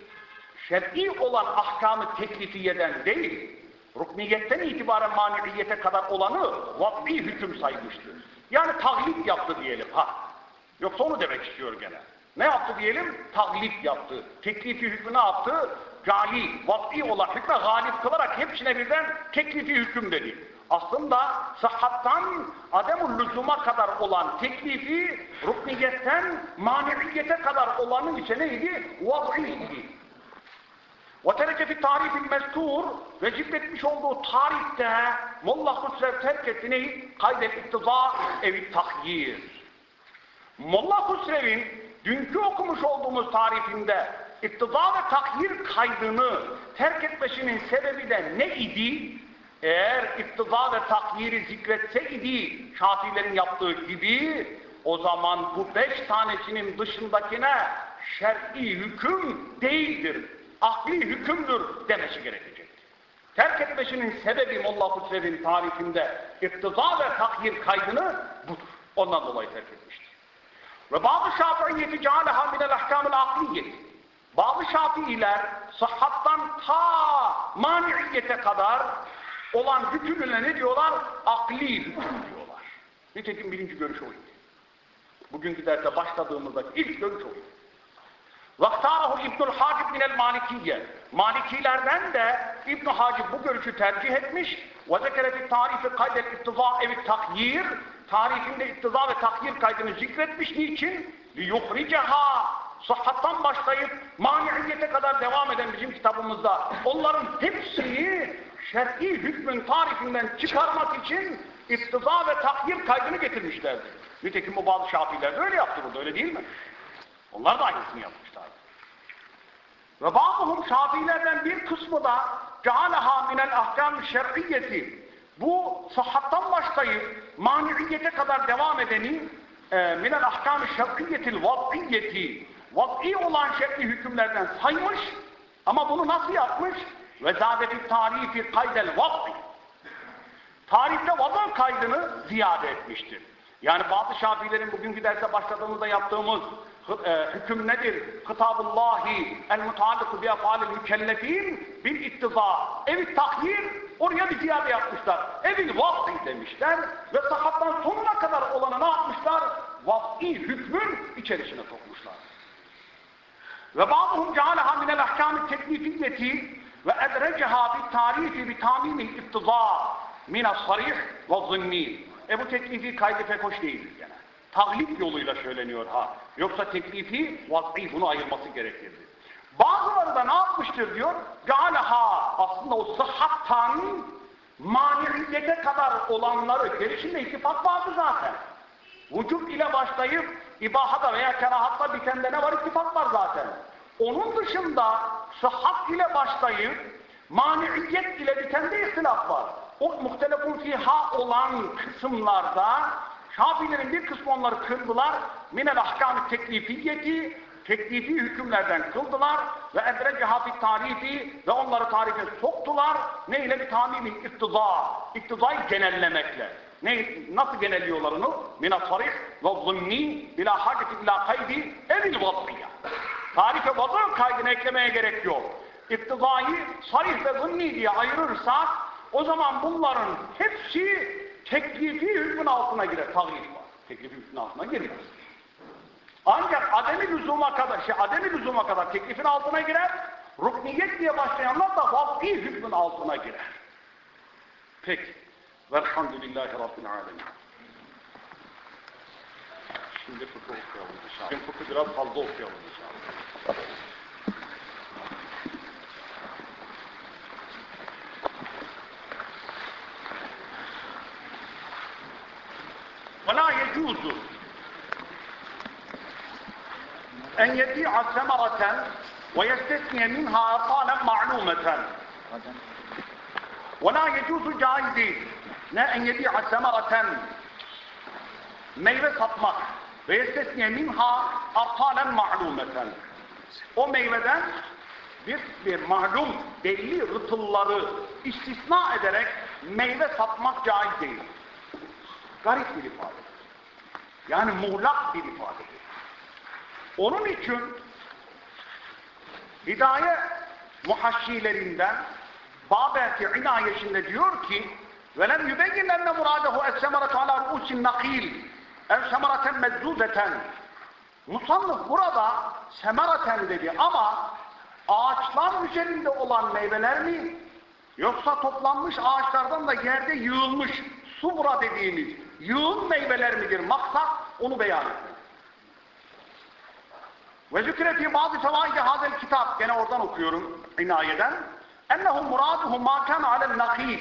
şer'i olan ahkamı teklifiyeden değil, rukniyetten itibaren maniyete kadar olanı vaz'i hüküm saymıştır. Yani taglip yaptı diyelim ha. Yoksa onu demek istiyor gene. Ne yaptı diyelim? Taglip yaptı. Teklifi hükmü ne yaptı? cali, vat'i olan hükme galip kılarak hepsine birden teklifi hüküm dedi Aslında sıhhattan ademul lüzuma kadar olan teklifi rukniyetten maneviyete kadar olanın ise neydi? Vaz'iydi. وَتَرَكَ فِي تَعْرِفِ الْمَذْكُورِ ve zikretmiş olduğu tarihte Molla Husrev terk etti neyi? Kaydel iktiza evi tahyir. Molla Husrev'in dünkü okumuş olduğumuz tarifinde iktiza ve tahyir kaydını terk etmesinin sebebi de ne idi? Eğer iktiza ve tahyiri zikretse idi Şafilerin yaptığı gibi o zaman bu beş tanesinin dışındakine şer'i hüküm değildir akli hükümdür demesi gerekecek. Terk etmesinin sebebi Molla Husrev'in tarifinde iktiza ve tahyir kaydını budur. Ondan dolayı terk etmiştir. Ve bazı şafiiyeti cealeha minel ahkamil akliyeti. Bazı şafiiler sıhhattan ta maniyete kadar olan bütününe ne diyorlar? Akli hüküm diyorlar. Nitekim birinci görüş oydu. Bugünkü derste başladığımızda ilk görüş oydu. Vaktarahu İbnül Hacib minel Malikiye. Malikilerden de İbn Hacib bu görüşü tercih etmiş. Ve zekereti tarifi kaydel ittiza evi takyir. Tarifinde ittiza ve takyir kaydını zikretmiş. Niçin? Liyuhriceha sıhhattan başlayıp maniyete kadar devam eden bizim kitabımızda onların hepsini şer'i hükmün tarifinden çıkarmak için ittiza ve takyir kaydını getirmişlerdi. Nitekim bu bazı şafiler de öyle yaptı burada öyle değil mi? Onlar da aynısını yapmışlar. Ve bazıhum şafilerden bir kısmı da cealeha minel ahkam şer'iyeti bu sıhhattan başlayıp maniyete kadar devam edenin e, minel ahkam şer'iyetil vaz'iyeti vaz'i olan şer'i hükümlerden saymış ama bunu nasıl yapmış? Ve zadeti tarifi kaydel vaz'i tarihte vazan kaydını ziyade etmiştir. Yani bazı şafilerin bugünkü derse başladığımızda yaptığımız e, hüküm nedir? Kitabullahi el mutaalliku bi efalil mükellefin bil ittiza. Evi tahyir oraya bir ziyade yapmışlar. Evil vaf'i demişler ve sahattan sonuna kadar olanı ne yapmışlar? Vaf'i hükmün içerisine sokmuşlar. Ve bazıhum cealeha minel ahkâmi teklifiyeti ve edreceha bi tarifi bi tamimil ittiza minas sarih ve zınni. E bu teklifi kaydı pek hoş değildir gene. Taglip yoluyla söyleniyor ha. Yoksa teklifi vaz'i bunu ayırması gerekirdi. Bazıları da ne yapmıştır diyor? Galaha aslında o sıhhattan maniyete kadar olanları gerisinde ittifak vardı zaten. Vücut ile başlayıp ibahada veya kerahatta bitende ne var? İttifak var zaten. Onun dışında sıhhat ile başlayıp maniyet ile bitende ihtilaf var. O muhtelefun fiha olan kısımlarda Şafilerin bir kısmı onları kıldılar. Minel ahkam-ı teklifiyeti teklifi hükümlerden kıldılar ve edreceha bir tarifi ve onları tarife soktular. Ne ile bir tamimi iktiza. İktizayı genellemekle. Ne, nasıl genelliyorlar onu? Mina sarih ve zınni bila haceti illa kaydi evil vazıya. Tarife vazı kaydını eklemeye gerek yok. İktizayı sarih ve zınni diye ayırırsak o zaman bunların hepsi teklifi hükmün altına girer. Tahrif var. Teklifi hükmün altına girmez. Ancak ademi lüzuma kadar, şey ademi lüzuma kadar teklifin altına girer. Rukniyet diye başlayanlar da vaz'i hükmün altına girer. Peki. Velhamdülillahi Rabbil Alemin. Şimdi fıkıh okuyalım inşallah. Şimdi fıkıh biraz fazla okuyalım inşallah. ولا يجوز أن يبيع ثمرة ويستثني منها أرقالا معلومة ولا يجوز caiz ne en yebi'a semaraten meyve satmak ve yestesniye minha arqalen ma'lumeten o meyveden bir, bir malum belli rıtılları istisna ederek meyve satmak caiz değil. Garip bir ifade. Yani muğlak bir ifadedir. Onun için Hidaye muhaşşilerinden Babelti inayesinde diyor ki وَلَمْ يُبَيِّنْ اَنَّ مُرَادَهُ اَسْسَمَرَةُ عَلَى رُؤُسِ النَّقِيلِ ev semaraten meczuzeten Musallif burada semaraten dedi ama ağaçlar üzerinde olan meyveler mi? Yoksa toplanmış ağaçlardan da yerde yığılmış subra dediğimiz yığın meyveler midir? Maksat onu beyan etmek. Ve zükreti bazı sevâhi hazel kitap gene oradan okuyorum inayeden. Ennehu muraduhu mâ kâne alel nakîb.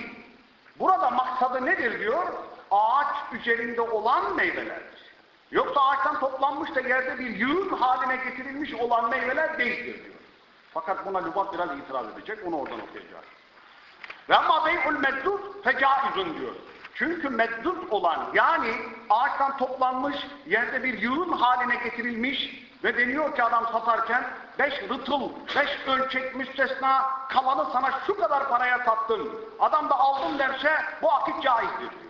Burada maksadı nedir diyor? Ağaç üzerinde olan meyvelerdir yoksa ağaçtan toplanmış da yerde bir yığın haline getirilmiş olan meyveler değildir diyor fakat buna lügat biraz itiraz edecek onu oradan okuyacağız ve ama bey'ul meddud fecaizun diyor çünkü meddud olan yani ağaçtan toplanmış yerde bir yığın haline getirilmiş ve deniyor ki adam satarken beş rıtıl, beş ölçek müstesna kalanı sana şu kadar paraya sattın. Adam da aldım derse bu akit caizdir.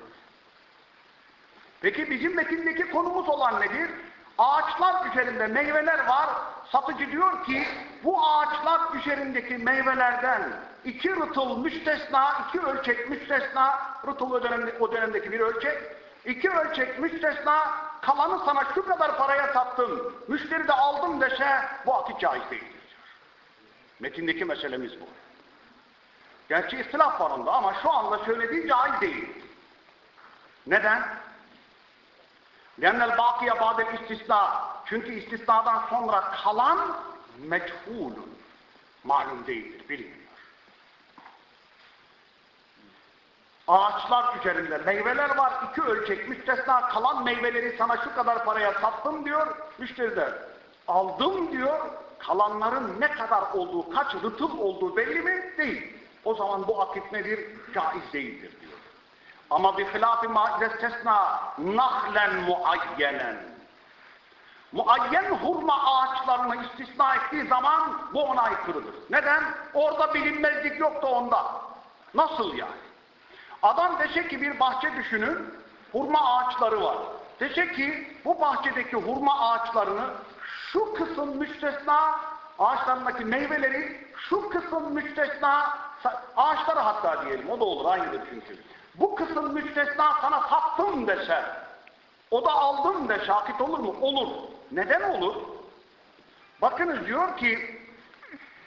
Peki bizim metindeki konumuz olan nedir? Ağaçlar üzerinde meyveler var. Satıcı diyor ki bu ağaçlar üzerindeki meyvelerden iki rıtıl müstesna, iki ölçek müstesna, rıtıl o, dönemde, o dönemdeki bir ölçek, iki ölçek müstesna kalanı sana şu kadar paraya sattım, müşteri de aldım dese bu akit caiz değildir. Metindeki meselemiz bu. Gerçi istilaf var onda ama şu anda söylediği caiz değil. Neden? Lennel bakiye badel istisna. Çünkü istisnadan sonra kalan meçhulun. Malum değildir, bilinmiyor. Ağaçlar üzerinde meyveler var, iki ölçek müstesna kalan meyveleri sana şu kadar paraya sattım diyor, müşteri de aldım diyor, kalanların ne kadar olduğu, kaç rıtıl olduğu belli mi? Değil. O zaman bu akit nedir? Caiz değildir Ama bir hilaf-ı maizestesna nahlen muayyenen. Muayyen hurma ağaçlarını istisna ettiği zaman bu ona aykırıdır. Neden? Orada bilinmezlik yok da onda. Nasıl yani? Adam dese ki bir bahçe düşünün, hurma ağaçları var. Dese ki bu bahçedeki hurma ağaçlarını şu kısım müstesna, ağaçlarındaki meyveleri şu kısım müstesna, ağaçları hatta diyelim, o da olur, aynıdır çünkü Bu kısım müstesna sana sattım dese, o da aldım de şakit olur mu? Olur. Neden olur? Bakınız diyor ki,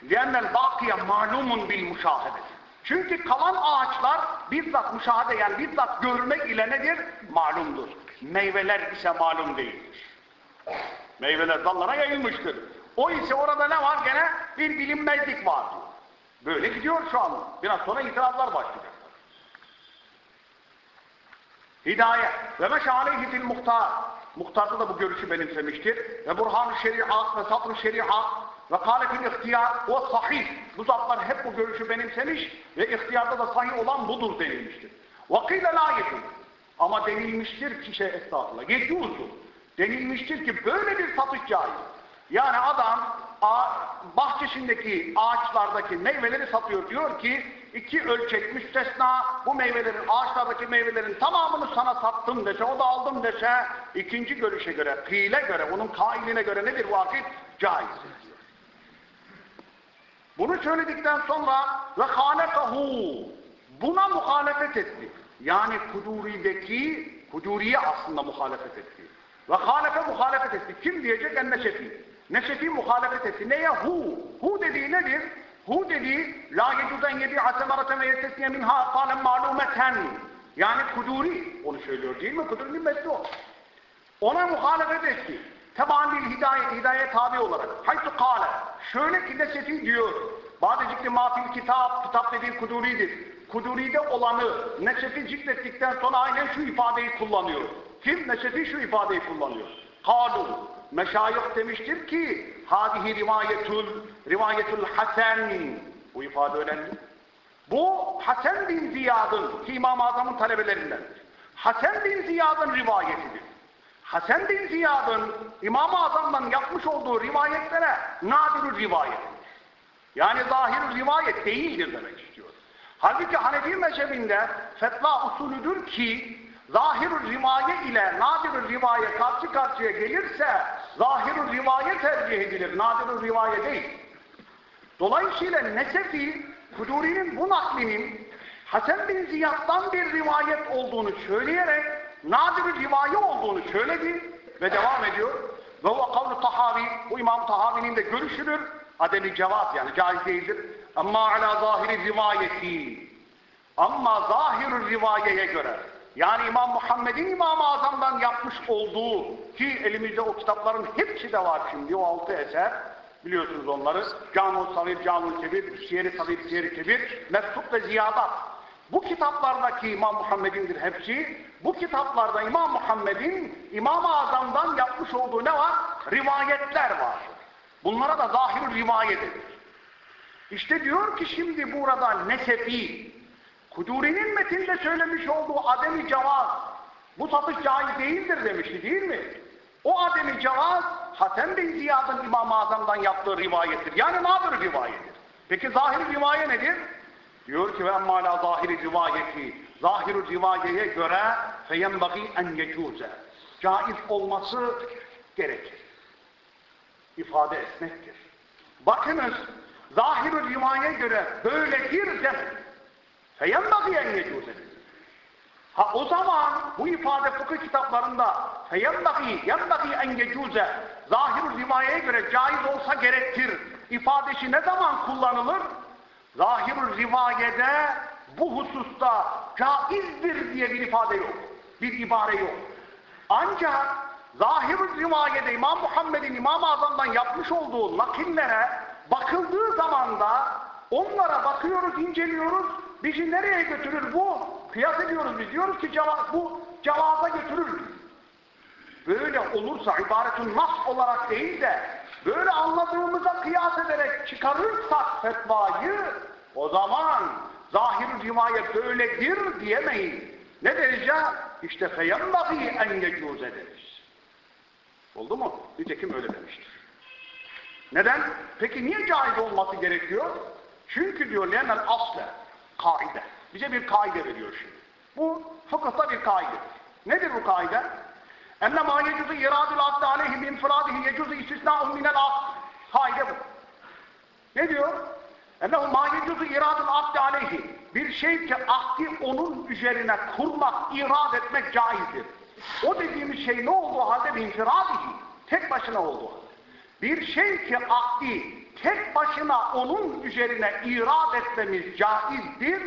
لِيَنَّ الْبَاقِيَ مَعْلُومٌ بِالْمُشَاهَدَةِ çünkü kalan ağaçlar bizzat müşahede yani bizzat görmek ile nedir? Malumdur. Meyveler ise malum değildir. Meyveler dallara yayılmıştır. O ise orada ne var gene? Bir bilinmezlik var diyor. Böyle gidiyor şu an. Biraz sonra itirazlar başlayacak. Hidayet. Ve meşe aleyhi fil muhtar. Muhtarda da bu görüşü benimsemiştir. Ve burhan-ı şeriat ve satr-ı şeriat ve kâletil ihtiyar o sahih. Bu zatlar hep bu görüşü benimsemiş ve ihtiyarda da sahih olan budur denilmiştir. Vakile la yetin. Ama denilmiştir ki şey estağfurullah. Yecuzu. Denilmiştir ki böyle bir satış caiz. Yani adam bahçesindeki ağaçlardaki meyveleri satıyor. Diyor ki iki ölçek müstesna bu meyvelerin, ağaçlardaki meyvelerin tamamını sana sattım dese, o da aldım dese ikinci görüşe göre, kıyle göre, onun kailine göre nedir vakit? Caiz. Bunu söyledikten sonra ve halekahu buna muhalefet etti. Yani Kuduri'deki Kuduri'ye aslında muhalefet etti. Ve halefe muhalefet etti. Kim diyecek? En Neşefi. Neşefi muhalefet etti. Neye? Hu. Hu dediği nedir? Hu dediği la yecuden yebi'a semereten ve yestesniye minha kalen malumeten. Yani Kuduri onu söylüyor değil mi? Kuduri'nin metni o. Ona muhalefet etti. Teban bil hidayet, hidayet tabi olarak. Haytu kâle. Şöyle ki Neşefi diyor. Badecikli mafil kitap, kitap dediği Kuduri'dir. Kuduri'de olanı Neşefi zikrettikten sonra aynen şu ifadeyi kullanıyor. Kim? Neşefi şu ifadeyi kullanıyor. Kalu. Meşayih demiştir ki hadihi rivayetul rivayetul hasen bu ifade önemli. Bu Hasan bin Ziyad'ın ki İmam-ı Azam'ın talebelerindendir. Hasan bin Ziyad'ın rivayetidir. Hasan bin Ziyad'ın İmam-ı Azam'dan yapmış olduğu rivayetlere nadir rivayet. Yani zahir rivayet değildir demek istiyor. Halbuki Hanefi mezhebinde fetva usulüdür ki zahir rivaye ile nadir rivaye karşı karşıya gelirse zahir rivaye tercih edilir, nadir rivaye değil. Dolayısıyla Nesefi, Kuduri'nin bu naklinin Hasan bin Ziyad'dan bir rivayet olduğunu söyleyerek nadir rivaye olduğunu söyledi ve devam ediyor. Ve o kavlu Tahavi, bu İmam Tahavi'nin de görüşüdür. Adeli cevaz yani caiz değildir. Ama ala zahiri rivayeti. Ama zahir rivayeye göre yani İmam Muhammed'in İmam-ı Azam'dan yapmış olduğu ki elimizde o kitapların hepsi de var şimdi o altı eser biliyorsunuz onları Canu Savir, Canu Kebir, Siyer-i Savir, Siyer-i Kebir, Mektup ve Ziyadat bu kitaplardaki İmam Muhammed'indir hepsi. Bu kitaplarda İmam Muhammed'in İmam-ı Azam'dan yapmış olduğu ne var? Rivayetler var. Bunlara da zahir rivayet edilir. İşte diyor ki şimdi burada Nesefi, Kuduri'nin metinde söylemiş olduğu ademi cevaz, bu satış caiz değildir demişti değil mi? O ademi cevaz, Hasan bin Ziyad'ın İmam-ı Azam'dan yaptığı rivayettir. Yani nadir rivayettir. Peki zahir rivayet nedir? Diyor ki ve emmâ la zahiri rivayeti. Zahir rivayeye göre feyenbagi en yecuze. Caiz olması gerekir. İfade etmektir. Bakınız zahir rivayeye göre böyledir demek. Feyenbagi en yecuze. Ha o zaman bu ifade fıkıh kitaplarında feyenbagi yenbagi en yecuze zahir rivayeye göre caiz olsa gerektir ifadesi ne zaman kullanılır? zahir rivayede bu hususta caizdir diye bir ifade yok. Bir ibare yok. Ancak zahir rivayede İmam Muhammed'in İmam-ı Azam'dan yapmış olduğu nakillere bakıldığı zaman da onlara bakıyoruz, inceliyoruz. Bizi nereye götürür bu? Kıyas ediyoruz biz. Diyoruz ki cevap, bu cevaza götürür. Böyle olursa ibaretun nas olarak değil de böyle anladığımıza kıyas ederek çıkarırsak fetvayı o zaman zahir rivayet böyledir diyemeyiz. Ne deriz? İşte feyembagi en yecuze deriz. Oldu mu? Nitekim öyle demiştir. Neden? Peki niye caiz olması gerekiyor? Çünkü diyor lennel asle, kaide. Bize bir kaide veriyor şimdi. Bu fıkıhta bir kaidedir. Nedir bu kaide? Enne ma yecuzu iradül akdi aleyhi min fıradihi yecuzu minel akd. Kaide bu. Ne diyor? Ennehu ma yecuzu iradül akdi aleyhi. Bir şey ki akdi onun üzerine kurmak, irad etmek caizdir. O dediğimiz şey ne olduğu halde min fıradihi. Tek başına olduğu halde. Bir şey ki akdi tek başına onun üzerine irad etmemiz caizdir.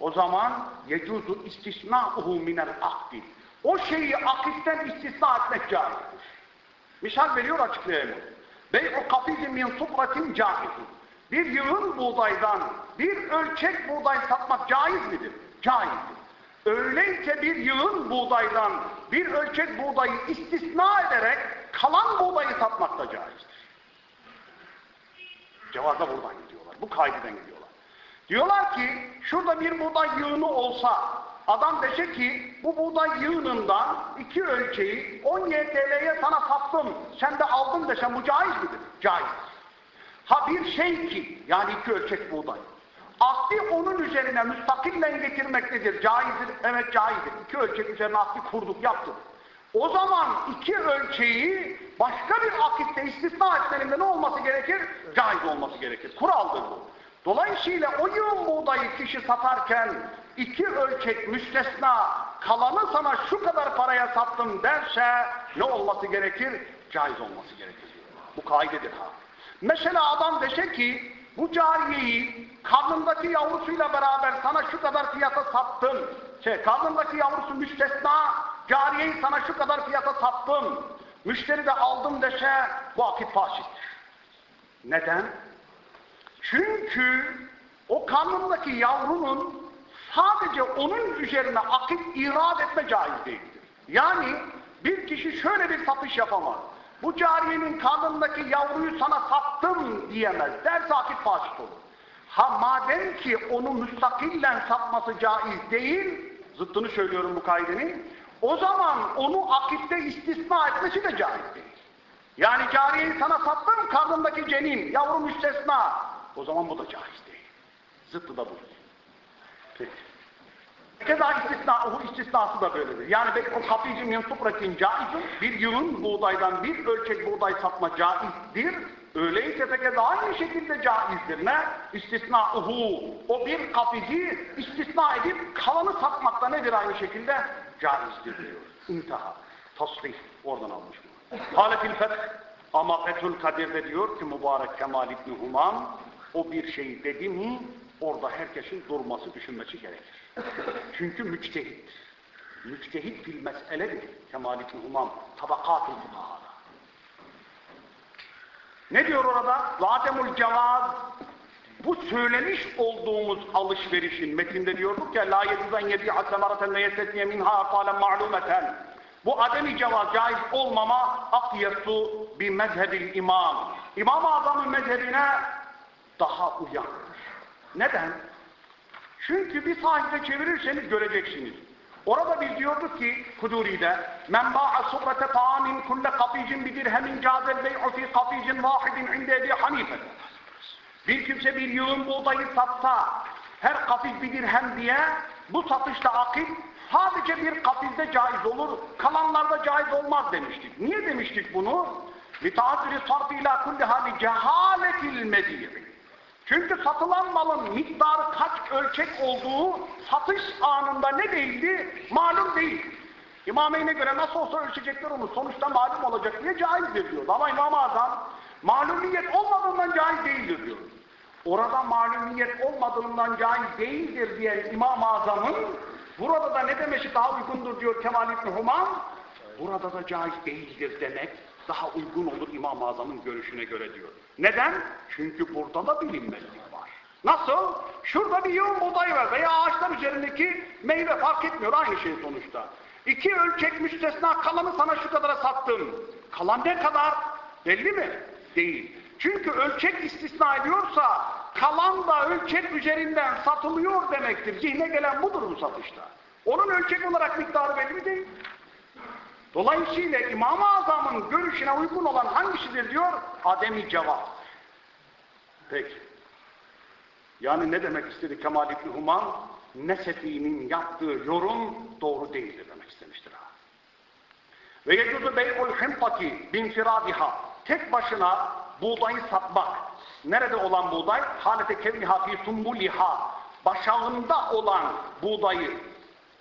O zaman yecuzu istisna'uhu minel akdi. O şeyi akitten istisna etmek caizdir. Misal veriyor açıklayayım. Bey'u kafizin min supratin caizdir. Bir yığın buğdaydan bir ölçek buğday satmak caiz midir? Caizdir. Öyleyse bir yığın buğdaydan bir ölçek buğdayı istisna ederek kalan buğdayı satmak da caizdir. Cevaza buradan gidiyorlar. Bu kaydeden gidiyorlar. Diyorlar ki şurada bir buğday yığını olsa Adam dese ki bu buğday yığınından iki ölçeği 10 YTL'ye sana sattım. Sen de aldın desen bu caiz midir? Caiz. Ha bir şey ki yani iki ölçek buğday. Akdi onun üzerine müstakillen getirmektedir. Caizdir. Evet caizdir. İki ölçek üzerine akdi kurduk yaptık. O zaman iki ölçeği başka bir akitte istisna etmenin ne olması gerekir? Caiz olması gerekir. Kuraldır bu. Dolayısıyla o yığın buğdayı kişi satarken iki ölçek müstesna kalanı sana şu kadar paraya sattım derse ne olması gerekir? Caiz olması gerekir. Bu kaidedir ha. Mesela adam dese ki bu cariyeyi karnındaki yavrusuyla beraber sana şu kadar fiyata sattım. Şey, karnındaki yavrusu müstesna, cariyeyi sana şu kadar fiyata sattım. Müşteri de aldım dese bu akit faşittir. Neden? Çünkü o karnındaki yavrunun sadece onun üzerine akit irad etme caiz değildir. Yani bir kişi şöyle bir satış yapamaz. Bu cariyenin karnındaki yavruyu sana sattım diyemez. Derse akit fasit olur. Ha madem ki onu müstakillen satması caiz değil, zıttını söylüyorum bu kaidenin, o zaman onu akitte istisna etmesi de caiz değil. Yani cariyeyi sana sattım, karnındaki cenin, yavru müstesna. O zaman bu da caiz değil. Zıttı da bu. Peki. Keza istisna, o istisnası da böyledir. Yani o kafici min supratin caizun, bir yılın buğdaydan bir ölçek buğday satma caizdir. Öyleyse fekeza aynı şekilde caizdir. Ne? İstisna uhu. O bir kafici istisna edip kalanı satmakta nedir aynı şekilde? Caizdir diyor. İntaha. Tasrih. Oradan almış bu. Haletil feth. Ama Fethül Kadir'de diyor ki mübarek Kemal İbni Humam o bir şeyi dedi mi orada herkesin durması, düşünmesi gerekir. Çünkü müçtehit. Müçtehit fil meseledir. Kemal İbni Humam tabakat-ı. Ne diyor orada? Vademul cevaz bu söylemiş olduğumuz alışverişin metinde diyorduk ya la yedüzen yedi'a semareten ve yesetniye minha kâlen ma'lumeten bu ademi cevaz caiz olmama akyesu bir mezhebil imam. İmam-ı Azam'ın mezhebine daha uyandır. Neden? Çünkü bir sahilde çevirirseniz göreceksiniz. Orada biz diyorduk ki Kuduri'de men ba'a subrete ta'amin kulle kaficin bir dirhemin cazel bey'u fi kaficin vahidin inde ebi hanife. Bir kimse bir yığın buğdayı satsa her kafiz bir dirhem diye bu satışta akit sadece bir kafizde caiz olur, kalanlarda caiz olmaz demiştik. Niye demiştik bunu? لِتَعَذِّرِ صَرْفِ اِلٰى كُلِّ هَالِ جَهَالَةِ الْمَد۪يرِ Çünkü satılan malın miktarı kaç ölçek olduğu satış anında ne değildi? Malum değil. İmameyn'e göre nasıl olsa ölçecekler onu sonuçta malum olacak diye caizdir diyordu. Ama İmam-ı Azam malumiyet olmadığından caiz değildir diyor. Orada malumiyet olmadığından caiz değildir diyen İmam-ı Azam'ın burada da ne demesi daha uygundur diyor Kemal İbni Humam. Burada da caiz değildir demek daha uygun olur İmam-ı Azam'ın görüşüne göre diyor. Neden? Çünkü burada da bilinmezlik var. Nasıl? Şurada bir yığın buğday var veya ağaçlar üzerindeki meyve fark etmiyor aynı şey sonuçta. İki ölçek müstesna kalanı sana şu kadara sattım. Kalan ne kadar? Belli mi? Değil. Çünkü ölçek istisna ediyorsa kalan da ölçek üzerinden satılıyor demektir. Zihne gelen budur bu satışta. Onun ölçek olarak miktarı belli değil? Dolayısıyla İmam-ı Azam'ın görüşüne uygun olan hangisidir diyor? Ademi cevap. Peki. Yani ne demek istedi Kemal İbni Human? Nesefi'nin yaptığı yorum doğru değildir demek istemiştir. Ve yecuzu bey'ul himpati bin firadiha. Tek başına buğdayı satmak. Nerede olan buğday? Halete kevniha fi sumbuliha. Başağında olan buğdayı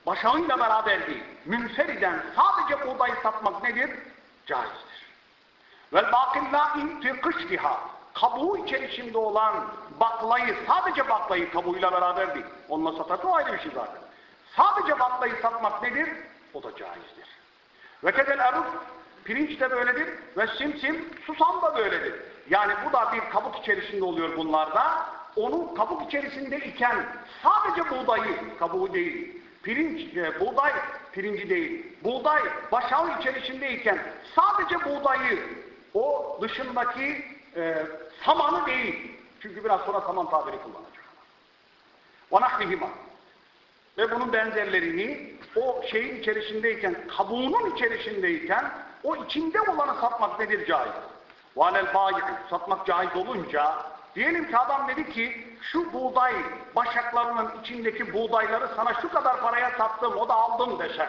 başağıyla beraber değil, münferiden sadece buğdayı satmak nedir? Caizdir. Vel bakillâin fi kışkiha. Kabuğu içerisinde olan baklayı, sadece baklayı kabuğuyla beraber değil. Onunla satarsa ayrı bir şey zaten. Sadece baklayı satmak nedir? O da caizdir. Ve kedel eruf, pirinç de böyledir. Ve simsim, susam da böyledir. Yani bu da bir kabuk içerisinde oluyor bunlarda. Onun kabuk içerisinde iken sadece buğdayı, kabuğu değil, pirinç, e, buğday pirinci değil, buğday başağın içerisindeyken sadece buğdayı, o dışındaki e, samanı değil. Çünkü biraz sonra saman tabiri kullanacak. وَنَحْلِهِمَا Ve bunun benzerlerini o şeyin içerisindeyken, kabuğunun içerisindeyken o içinde olanı satmak nedir caiz? وَعَلَى الْبَايِعِ Satmak caiz olunca diyelim ki adam dedi ki şu buğday başaklarının içindeki buğdayları sana şu kadar paraya sattım o da aldım dese.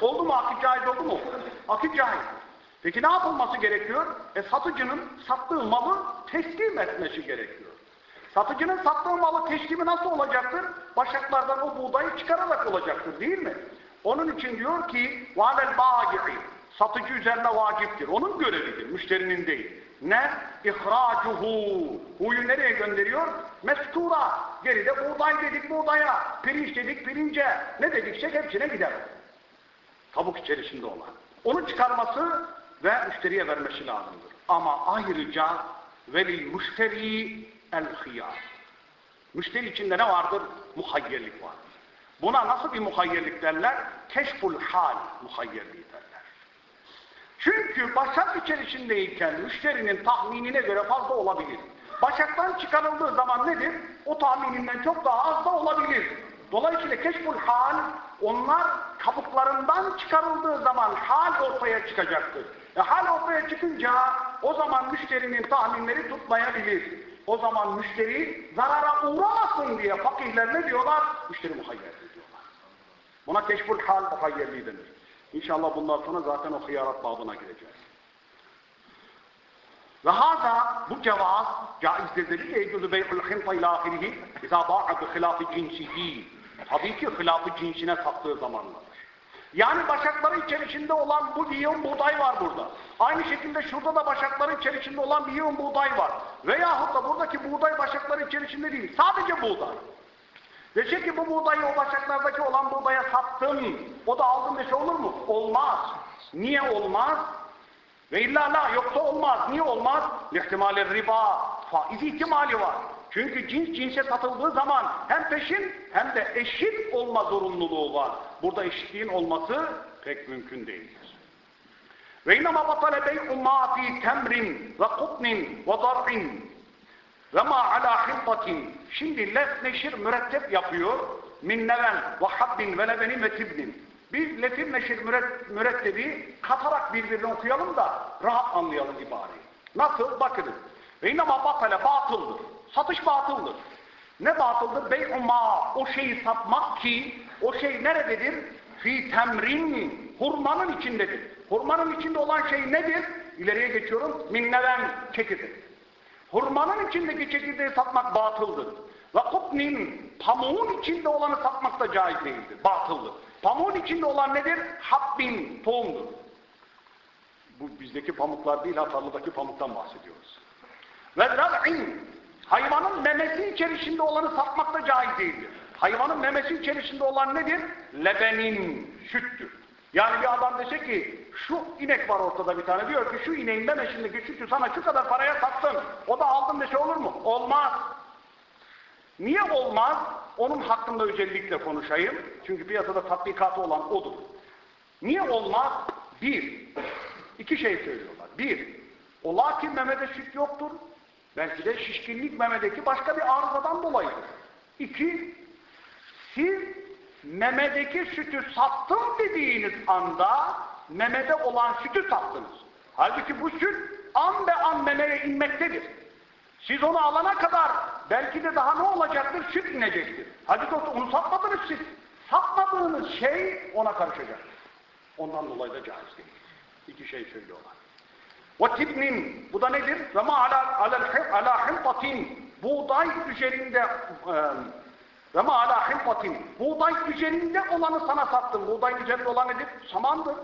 Oldu mu akit caiz oldu mu? Akit caiz. Peki ne yapılması gerekiyor? E satıcının sattığı malı teslim etmesi gerekiyor. Satıcının sattığı malı teslimi nasıl olacaktır? Başaklardan o buğdayı çıkararak olacaktır değil mi? Onun için diyor ki وَعَلَى الْبَاغِعِ Satıcı üzerine vaciptir. Onun görevidir, müşterinin değil. Ne? İhracuhu. Huyu nereye gönderiyor? Mestura. Geride buğday dedik buğdaya, pirinç dedik pirince. Ne dediksek hepsine gider. Kabuk içerisinde olan. Onu çıkarması ve müşteriye vermesi lazımdır. Ama ayrıca velil müşteri el hıyar. Müşteri içinde ne vardır? Muhayyerlik vardır. Buna nasıl bir muhayyerlik derler? Keşful hal muhayyerliği. Çünkü başak içerisindeyken müşterinin tahminine göre fazla olabilir. Başaktan çıkarıldığı zaman nedir? O tahmininden çok daha az da olabilir. Dolayısıyla keşful hal, onlar kabuklarından çıkarıldığı zaman hal ortaya çıkacaktır. E hal ortaya çıkınca o zaman müşterinin tahminleri tutmayabilir. O zaman müşteri zarara uğramasın diye fakihler ne diyorlar? Müşteri muhayyerli diyorlar. Buna keşful hal muhayyerliği denir. İnşallah bundan sonra zaten o hıyarat babına gireceğiz. Ve haza bu cevaz caizdir dedi ki eyyüzü bey'ul himta ila ahirihi izâ ba'a bi hilâfi cinsihi tabii ki hilâfı cinsine sattığı zamanlar. Yani başakları içerisinde olan bu bir yığın buğday var burada. Aynı şekilde şurada da başakları içerisinde olan bir yığın buğday var. Veyahut da buradaki buğday başakları içerisinde değil. Sadece buğday. Dese ki bu buğdayı o başaklardaki olan buğdaya sattım. O da aldım dese olur mu? Olmaz. Niye olmaz? Ve illa la yoksa olmaz. Niye olmaz? İhtimali riba, faiz ihtimali var. Çünkü cins cinse satıldığı zaman hem peşin hem de eşit olma zorunluluğu var. Burada eşitliğin olması pek mümkün değildir. Ve innema batale bey'u ma fi temrin ve kutnin ve dar'in ve ma ala hintatin. Şimdi lef neşir mürettep yapıyor. Min neven ve habbin ve lebenin ve tibnin. Neşir mürettebi katarak birbirini okuyalım da rahat anlayalım ibareyi. Nasıl? Bakınız. Ve innema batale batıldır. Satış batıldır. Ne batıldır? Bey'u ma. O şeyi satmak ki o şey nerededir? Fi temrin. Hurmanın içindedir. Hurmanın içinde olan şey nedir? İleriye geçiyorum. Minneven çekirdek. Hurmanın içindeki çekirdeği satmak batıldır. Ve kutnin, pamuğun içinde olanı satmak da caiz değildir. Batıldır. Pamuğun içinde olan nedir? Habbin, tohumdur. Bu bizdeki pamuklar değil, Hatarlı'daki pamuktan bahsediyoruz. Ve zar'in, hayvanın memesi içerisinde olanı satmak da caiz değildir. Hayvanın memesi içerisinde olan nedir? Lebenin, süttür. Yani bir adam dese ki şu inek var ortada bir tane diyor ki şu ineğin memesindeki sütü sana şu kadar paraya sattım. O da aldım dese olur mu? Olmaz. Niye olmaz? Onun hakkında özellikle konuşayım. Çünkü piyasada tatbikatı olan odur. Niye olmaz? Bir, iki şey söylüyorlar. Bir, ola ki memede süt yoktur. Belki de şişkinlik memedeki başka bir arızadan dolayıdır. İki, siz memedeki sütü sattım dediğiniz anda memede olan sütü sattınız. Halbuki bu süt an be an memeye inmektedir. Siz onu alana kadar belki de daha ne olacaktır? Süt inecektir. Halbuki onu satmadınız siz. Satmadığınız şey ona karışacaktır. Ondan dolayı da caiz değil. İki şey söylüyorlar. وَتِبْنٍ Bu da nedir? وَمَا عَلَى حِلْطَةٍ Buğday üzerinde e, ve ma ala himpatin. Buğday üzerinde olanı sana sattım. Buğday üzerinde olan nedir? Samandır.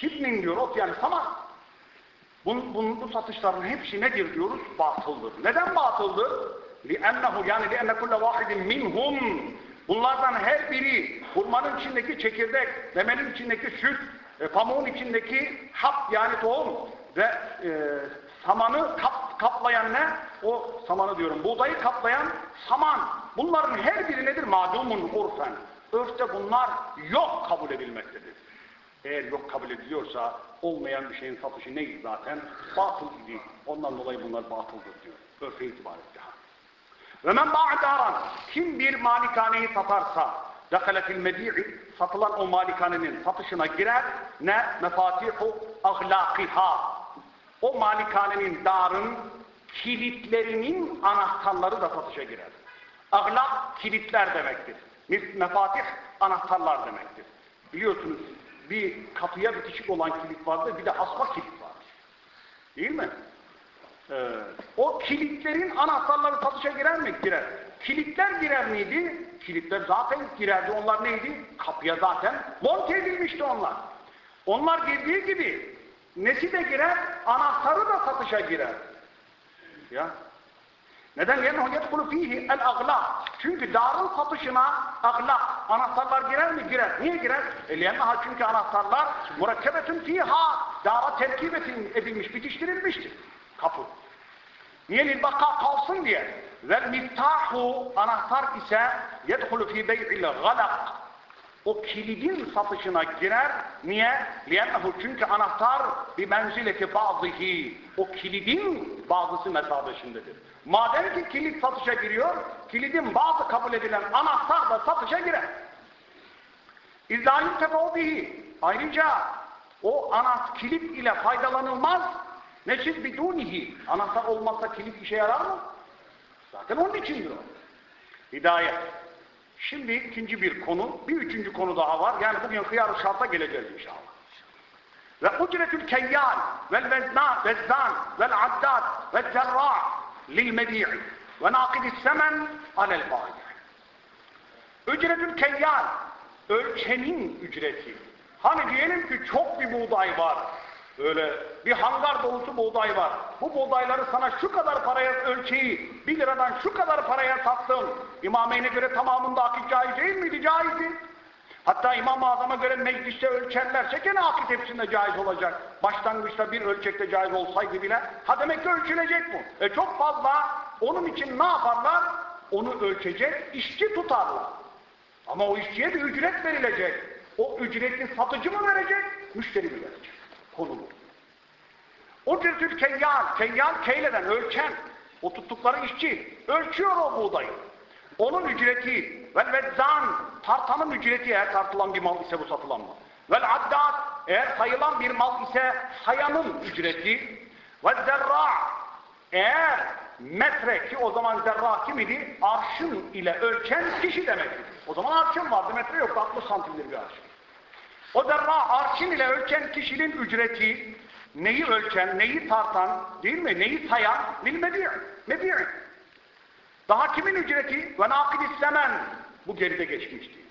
Tipnin diyor ot yani saman. Bunun, bunun, bu satışların hepsi nedir diyoruz? Batıldır. Neden batıldır? لِأَنَّهُ yani لِأَنَّ كُلَّ وَاحِدٍ مِنْهُمْ Bunlardan her biri hurmanın içindeki çekirdek, demenin içindeki süt, e, pamuğun içindeki hap yani tohum ve e, samanı kap, kaplayan ne? O samanı diyorum. Buğdayı kaplayan saman. Bunların her biri nedir? Madumun urfen. Örfte bunlar yok kabul edilmektedir. Eğer yok kabul ediliyorsa olmayan bir şeyin satışı neydi zaten? Batıl idi. Ondan dolayı bunlar batıldır diyor. Örfe itibarette. Ve men ba'daran kim bir malikaneyi satarsa dakaletil medi'i satılan o malikanenin satışına girer ne mefatihu ahlakiha o malikanenin darın kilitlerinin anahtarları da satışa girer. Ahlak kilitler demektir. Mefatih anahtarlar demektir. Biliyorsunuz bir kapıya bitişik olan kilit vardır, bir de asma kilit var. Değil mi? Ee, o kilitlerin anahtarları satışa girer mi? Girer. Kilitler girer miydi? Kilitler zaten girerdi. Onlar neydi? Kapıya zaten monte edilmişti onlar. Onlar girdiği gibi nesi de girer? Anahtarı da satışa girer. Ya. Neden? يَنْهُ يَدْخُلُ ف۪يهِ الْاَغْلَى Çünkü darın satışına aglak, anahtarlar girer mi? Girer. Niye girer? اَلْيَنَّهَا Çünkü anahtarlar murakkebetün fiha dara terkip edilmiş, bitiştirilmiştir. Kapı. Niye lilbaka kalsın diye. Ve miftahu anahtar ise yedhulu fi bey'il galak o kilidin satışına girer. Niye? لِيَنَّهُ Çünkü anahtar bir menzileti bazıhi. O kilidin bazısı mesabesindedir. Madem ki kilit satışa giriyor, kilidin bazı kabul edilen anahtar da satışa girer. İzâhîn tefeûbihi. Ayrıca o anahtar kilit ile faydalanılmaz. Neşid bidûnihi. Anahtar olmazsa kilit işe yarar mı? Zaten onun içindir o. Hidayet. Şimdi ikinci bir konu, bir üçüncü konu daha var. Yani bugün hıyar şarta geleceğiz inşallah. Ve ucretül keyyal vel vezna vezzan vel addat ve cerrah ve nakidis semen alel bayi. Ücretül keyyal ölçenin ücreti. Hani diyelim ki çok bir buğday var. Öyle bir hangar dolusu buğday var. Bu buğdayları sana şu kadar paraya ölçeği, bir liradan şu kadar paraya sattım. İmameyn'e göre tamamında akit caiz değil miydi? Caizdi. Hatta İmam-ı Azam'a göre mecliste ölçerlerse gene akit hepsinde caiz olacak. Başlangıçta bir ölçekte caiz olsaydı bile ha demek ki ölçülecek bu. E çok fazla onun için ne yaparlar? Onu ölçecek, işçi tutarlar. Ama o işçiye bir ücret verilecek. O ücreti satıcı mı verecek, müşteri mi verecek? Konu. O tür keyyal, keyyal keyleden, ölçen, o tuttukları işçi, ölçüyor o buğdayı. Onun ücreti, vel vezzan, tartanın ücreti eğer tartılan bir mal ise bu satılan mal. Vel addat, eğer sayılan bir mal ise sayanın ücreti. Ve zerra, eğer metre ki o zaman zerra kim idi? Arşın ile ölçen kişi demektir. O zaman arşın vardı, metre yoktu, 60 santimdir bir arşın. O zerra arşın ile ölçen kişinin ücreti, neyi ölçen, neyi tartan, değil mi? Neyi sayan, bil mebi' mebi' Daha kimin ücreti? Ve nakid istemen. Bu geride geçmişti.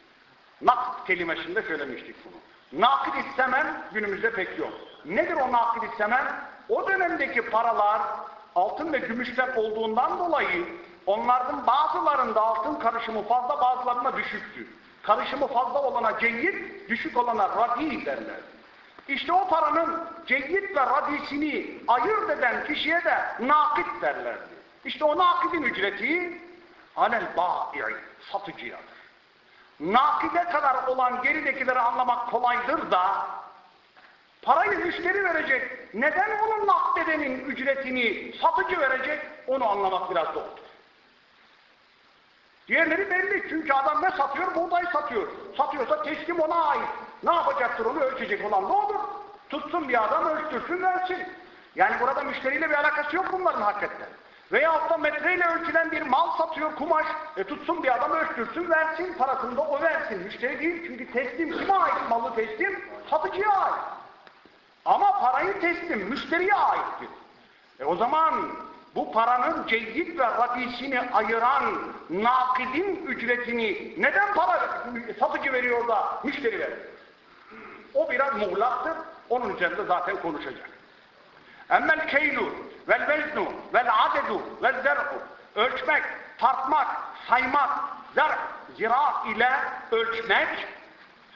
Nakd kelimesinde söylemiştik bunu. Nakid istemen günümüzde pek yok. Nedir o nakid istemen? O dönemdeki paralar altın ve gümüşten olduğundan dolayı onlardan bazılarında altın karışımı fazla bazılarına düşüktü. Karışımı fazla olana ceyyid, düşük olana radi derler. İşte o paranın ceyyid ve radisini ayırt eden kişiye de nakit derlerdi. İşte o nakidin ücreti alel ba'i satıcıyadır. Nakide kadar olan geridekileri anlamak kolaydır da parayı müşteri verecek. Neden onun nakdedenin ücretini satıcı verecek? Onu anlamak biraz zordur. Diğerleri belli çünkü adam ne satıyor? Buğday satıyor. Satıyorsa teslim ona ait. Ne yapacaktır onu ölçecek olan ne olur? Tutsun bir adam ölçtürsün versin. Yani burada müşteriyle bir alakası yok bunların hakikaten. Veyahut da metreyle ölçülen bir mal satıyor kumaş. E tutsun bir adam ölçtürsün versin parasını da o versin. Müşteri değil çünkü teslim kime ait malı teslim? Satıcıya ait. Ama parayı teslim müşteriye aittir. E o zaman bu paranın ceyyid ve radisini ayıran nakidin ücretini neden para satıcı veriyor da müşteri veriyor? O biraz muğlaktır. Onun üzerinde zaten konuşacak. Emmel keylu vel veznu vel adedu vel zer'u ölçmek, tartmak, saymak, zer'u zira ile ölçmek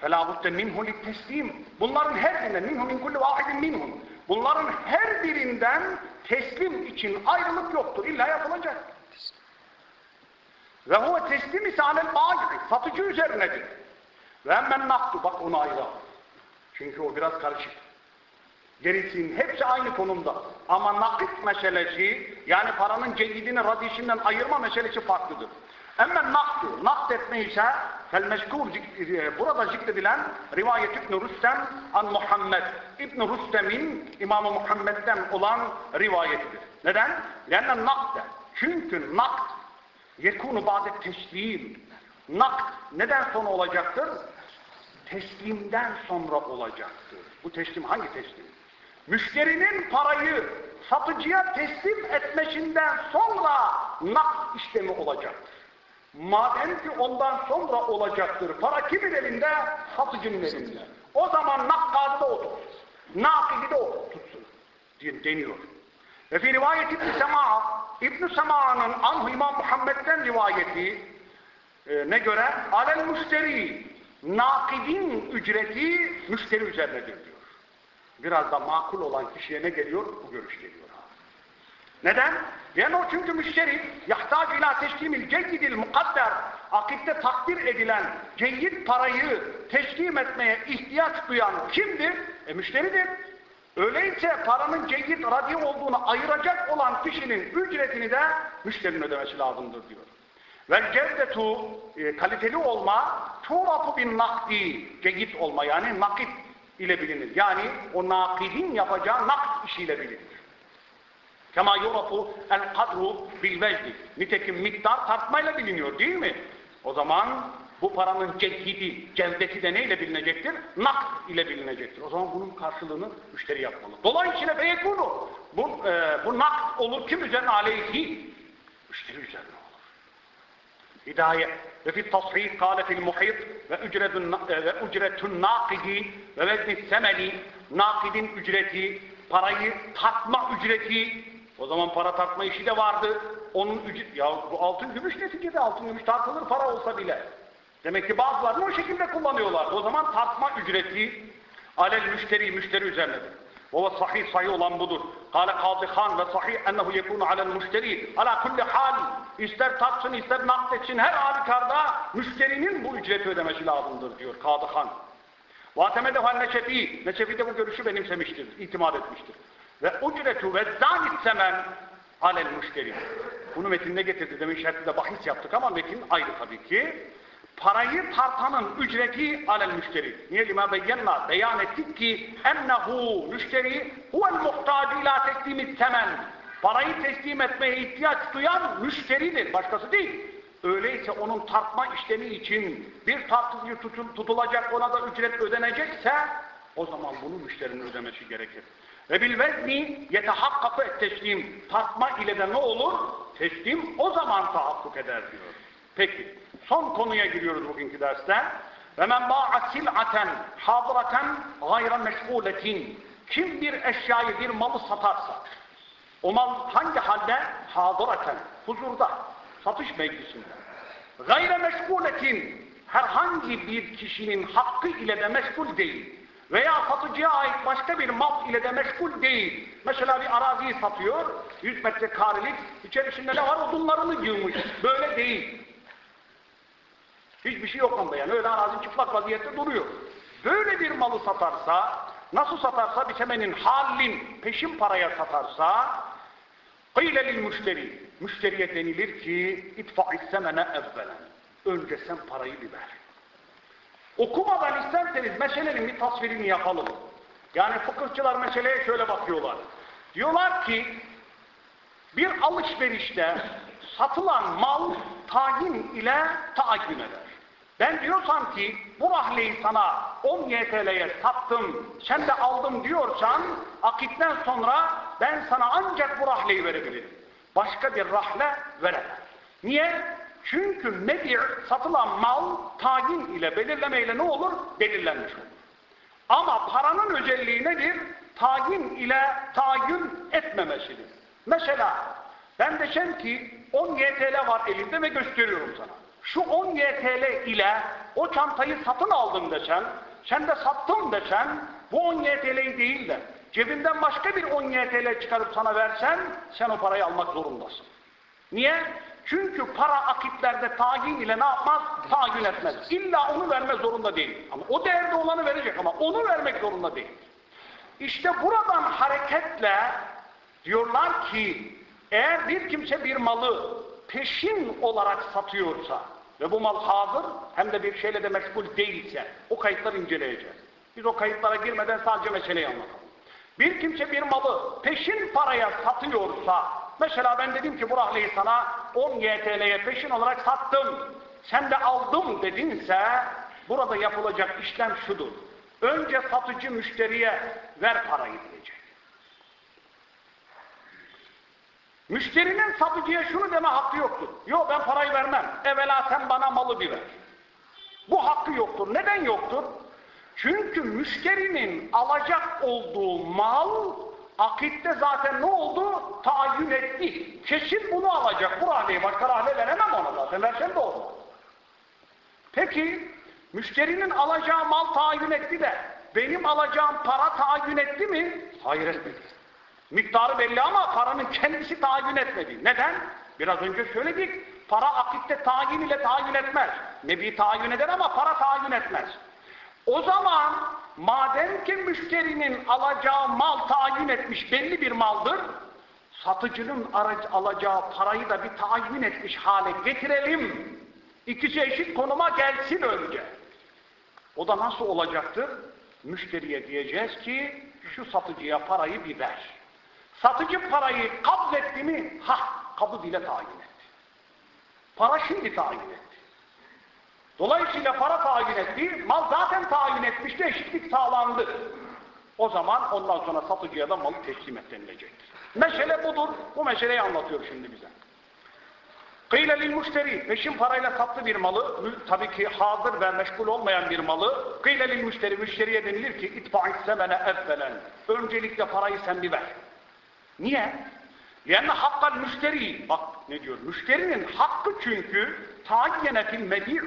felabutte minhu li teslim bunların her birinden minhu min kulli vahidin minhum bunların her birinden teslim için ayrılık yoktur. İlla yapılacak. Ve huve teslim ise alel bayi satıcı üzerinedir. Ve hemen nakdu bak onu ayrı Çünkü o biraz karışık. Gerisinin hepsi aynı konumda. Ama nakit meselesi, yani paranın ceydini radişinden ayırma meselesi farklıdır. Hemen naktu, nakt etme ise felmeşkur burada zikredilen rivayet İbn Rüstem an Muhammed. İbn Rüstem'in İmam-ı Muhammed'den olan rivayetidir. Neden? Yani nakte. Çünkü nakt yekunu bazı teslim. Nakt neden sonra olacaktır? Teslimden sonra olacaktır. Bu teslim hangi teslim? Müşterinin parayı satıcıya teslim etmesinden sonra nakt işlemi olacaktır. Madem ki ondan sonra olacaktır. Para kimin elinde? Satıcının elinde. O zaman nakkadı da otur. Nakidi de otur, tutsun diye deniyor. Ve fi rivayet İbn-i Sema, İbn-i Sema'nın anhu İmam Muhammed'den rivayeti e, ne göre? Alel müşteri, nakidin ücreti müşteri üzerinedir. Biraz da makul olan kişiye ne geliyor? Bu görüş geliyor. Neden? Yani o çünkü müşteri yahtac ila teslimil ceyyidil mukadder akitte takdir edilen ceyyid parayı teslim etmeye ihtiyaç duyan kimdir? E müşteridir. Öyleyse paranın ceyyid radi olduğunu ayıracak olan kişinin ücretini de müşterinin ödemesi lazımdır diyor. Vel cevdetu e, kaliteli olma tuğrafu bin nakdi ceyyid olma yani nakit ile bilinir. Yani o nakidin yapacağı nakd işiyle bilinir. Kema yurafu el kadru bil vecdi. Nitekim miktar tartmayla biliniyor değil mi? O zaman bu paranın ceddidi, cevdeti de neyle bilinecektir? Nakd ile bilinecektir. O zaman bunun karşılığını müşteri yapmalı. Dolayısıyla feyekunu. Bu, e, bu nakd olur kim üzerine aleyhi? Müşteri üzerine olur. Hidayet. Ve fi tasrif kâle fil muhit ve ücretun nakidi ve vezni semeni nakidin ücreti, parayı tartma ücreti. O zaman para tartma işi de vardı. Onun ücret, ya bu altın gümüş neticede altın gümüş tartılır para olsa bile. Demek ki bazılarını o şekilde kullanıyorlar. O zaman tartma ücreti alel müşteri, müşteri üzerinedir. O sahih sahih olan budur. Kale Kazi Khan ve sahih ennehu yekunu alel müşteri. Ala kulli hal. İster tatsın ister nakletsin her halükarda müşterinin bu ücreti ödemesi lazımdır diyor Kazi Khan. Vatemedehu Neçefi. Neçefi de bu görüşü benimsemiştir, itimat etmiştir. Ve ücretu ve zanit semen alel müşteri. Bunu metinde getirdi. Demin şerhinde bahis yaptık ama metin ayrı tabii ki parayı tartanın ücreti alel müşteri. Niye lima beyyenna? Beyan ettik ki ennehu müşteri huvel muhtacu ila teslimi temen. Parayı teslim etmeye ihtiyaç duyan müşteridir. Başkası değil. Öyleyse onun tartma işlemi için bir tartıcı tutun, tutulacak ona da ücret ödenecekse o zaman bunu müşterinin ödemesi gerekir. Ve bil vezni yetehakkakı et teslim. Tartma ile de ne olur? Teslim o zaman tahakkuk eder diyor. Peki. Son konuya giriyoruz bugünkü derste. Ve men ba'a sil'aten hadraten gayra meşguletin. Kim bir eşyayı, bir malı satarsa, o mal hangi halde? Hadraten, huzurda, satış meclisinde. Gayra meşguletin, herhangi bir kişinin hakkı ile de meşgul değil. Veya satıcıya ait başka bir mal ile de meşgul değil. Mesela bir araziyi satıyor, 100 metre karelik, içerisinde ne var? Odunlarını yığmış. Böyle değil. Hiçbir şey yok onda yani. Öyle arazi çıplak vaziyette duruyor. Böyle bir malı satarsa, nasıl satarsa bir temenin halin peşin paraya satarsa kıylelil müşteri. Müşteriye denilir ki itfa'is semene evvelen. Önce sen parayı bir ver. Okumadan isterseniz meselenin bir tasvirini yapalım. Yani fıkıhçılar meseleye şöyle bakıyorlar. Diyorlar ki bir alışverişte satılan mal tayin ile tayin eder. Ben diyorsam ki bu rahleyi sana 10 YTL'ye sattım, sen de aldım diyorsan akitten sonra ben sana ancak bu rahleyi verebilirim. Başka bir rahle veremem. Niye? Çünkü mebi' satılan mal tayin ile belirlemeyle ne olur? Belirlenmiş olur. Ama paranın özelliği nedir? Tayin ile tayin etmemesidir. Mesela ben desem ki 10 YTL var elimde ve gösteriyorum sana şu 10 YTL ile o çantayı satın aldım desen, sen de sattım desen, bu 10 YTL'yi değil de cebinden başka bir 10 YTL çıkarıp sana versen, sen o parayı almak zorundasın. Niye? Çünkü para akitlerde tayin ile ne yapmaz? Tayin etmez. İlla onu verme zorunda değil. Ama o değerde olanı verecek ama onu vermek zorunda değil. İşte buradan hareketle diyorlar ki eğer bir kimse bir malı peşin olarak satıyorsa ve bu mal hazır hem de bir şeyle de meşgul değilse o kayıtları inceleyeceğiz. Biz o kayıtlara girmeden sadece meseleyi anlatalım. Bir kimse bir malı peşin paraya satıyorsa mesela ben dedim ki bu rahleyi sana 10 YTL'ye peşin olarak sattım. Sen de aldım dedinse burada yapılacak işlem şudur. Önce satıcı müşteriye ver parayı diyecek. Müşterinin satıcıya şunu deme hakkı yoktur. Yok ben parayı vermem. Evvela sen bana malı bir ver. Bu hakkı yoktur. Neden yoktur? Çünkü müşterinin alacak olduğu mal akitte zaten ne oldu? Tayin etti. Kesin bunu alacak. Bu rahleyi başka rahle veremem ona zaten. Versen de olmaz. Peki müşterinin alacağı mal tayin etti de benim alacağım para tayin etti mi? Hayır etmedi. Miktarı belli ama paranın kendisi tayin etmedi. Neden? Biraz önce söyledik. Para akitte tayin ile tayin etmez. Nebi tayin eder ama para tayin etmez. O zaman madem ki müşterinin alacağı mal tayin etmiş belli bir maldır, satıcının aracı alacağı parayı da bir tayin etmiş hale getirelim. İkisi eşit konuma gelsin önce. O da nasıl olacaktır? Müşteriye diyeceğiz ki şu satıcıya parayı bir ver. Satıcı parayı kabzetti mi? Ha, kabız ile tayin etti. Para şimdi tayin etti. Dolayısıyla para tayin etti, mal zaten tayin etmişti, eşitlik sağlandı. O zaman ondan sonra satıcıya da malı teslim et denilecektir. Mesele budur. Bu meseleyi anlatıyor şimdi bize. Lil müşteri, peşin parayla sattı bir malı, tabii ki hazır ve meşgul olmayan bir malı, lil müşteri, müşteriye denilir ki itfa'is semene evvelen, öncelikle parayı sen bir ver. Niye? Yani hakkal müşteri, bak ne diyor, müşterinin hakkı çünkü tayyene fil mebi'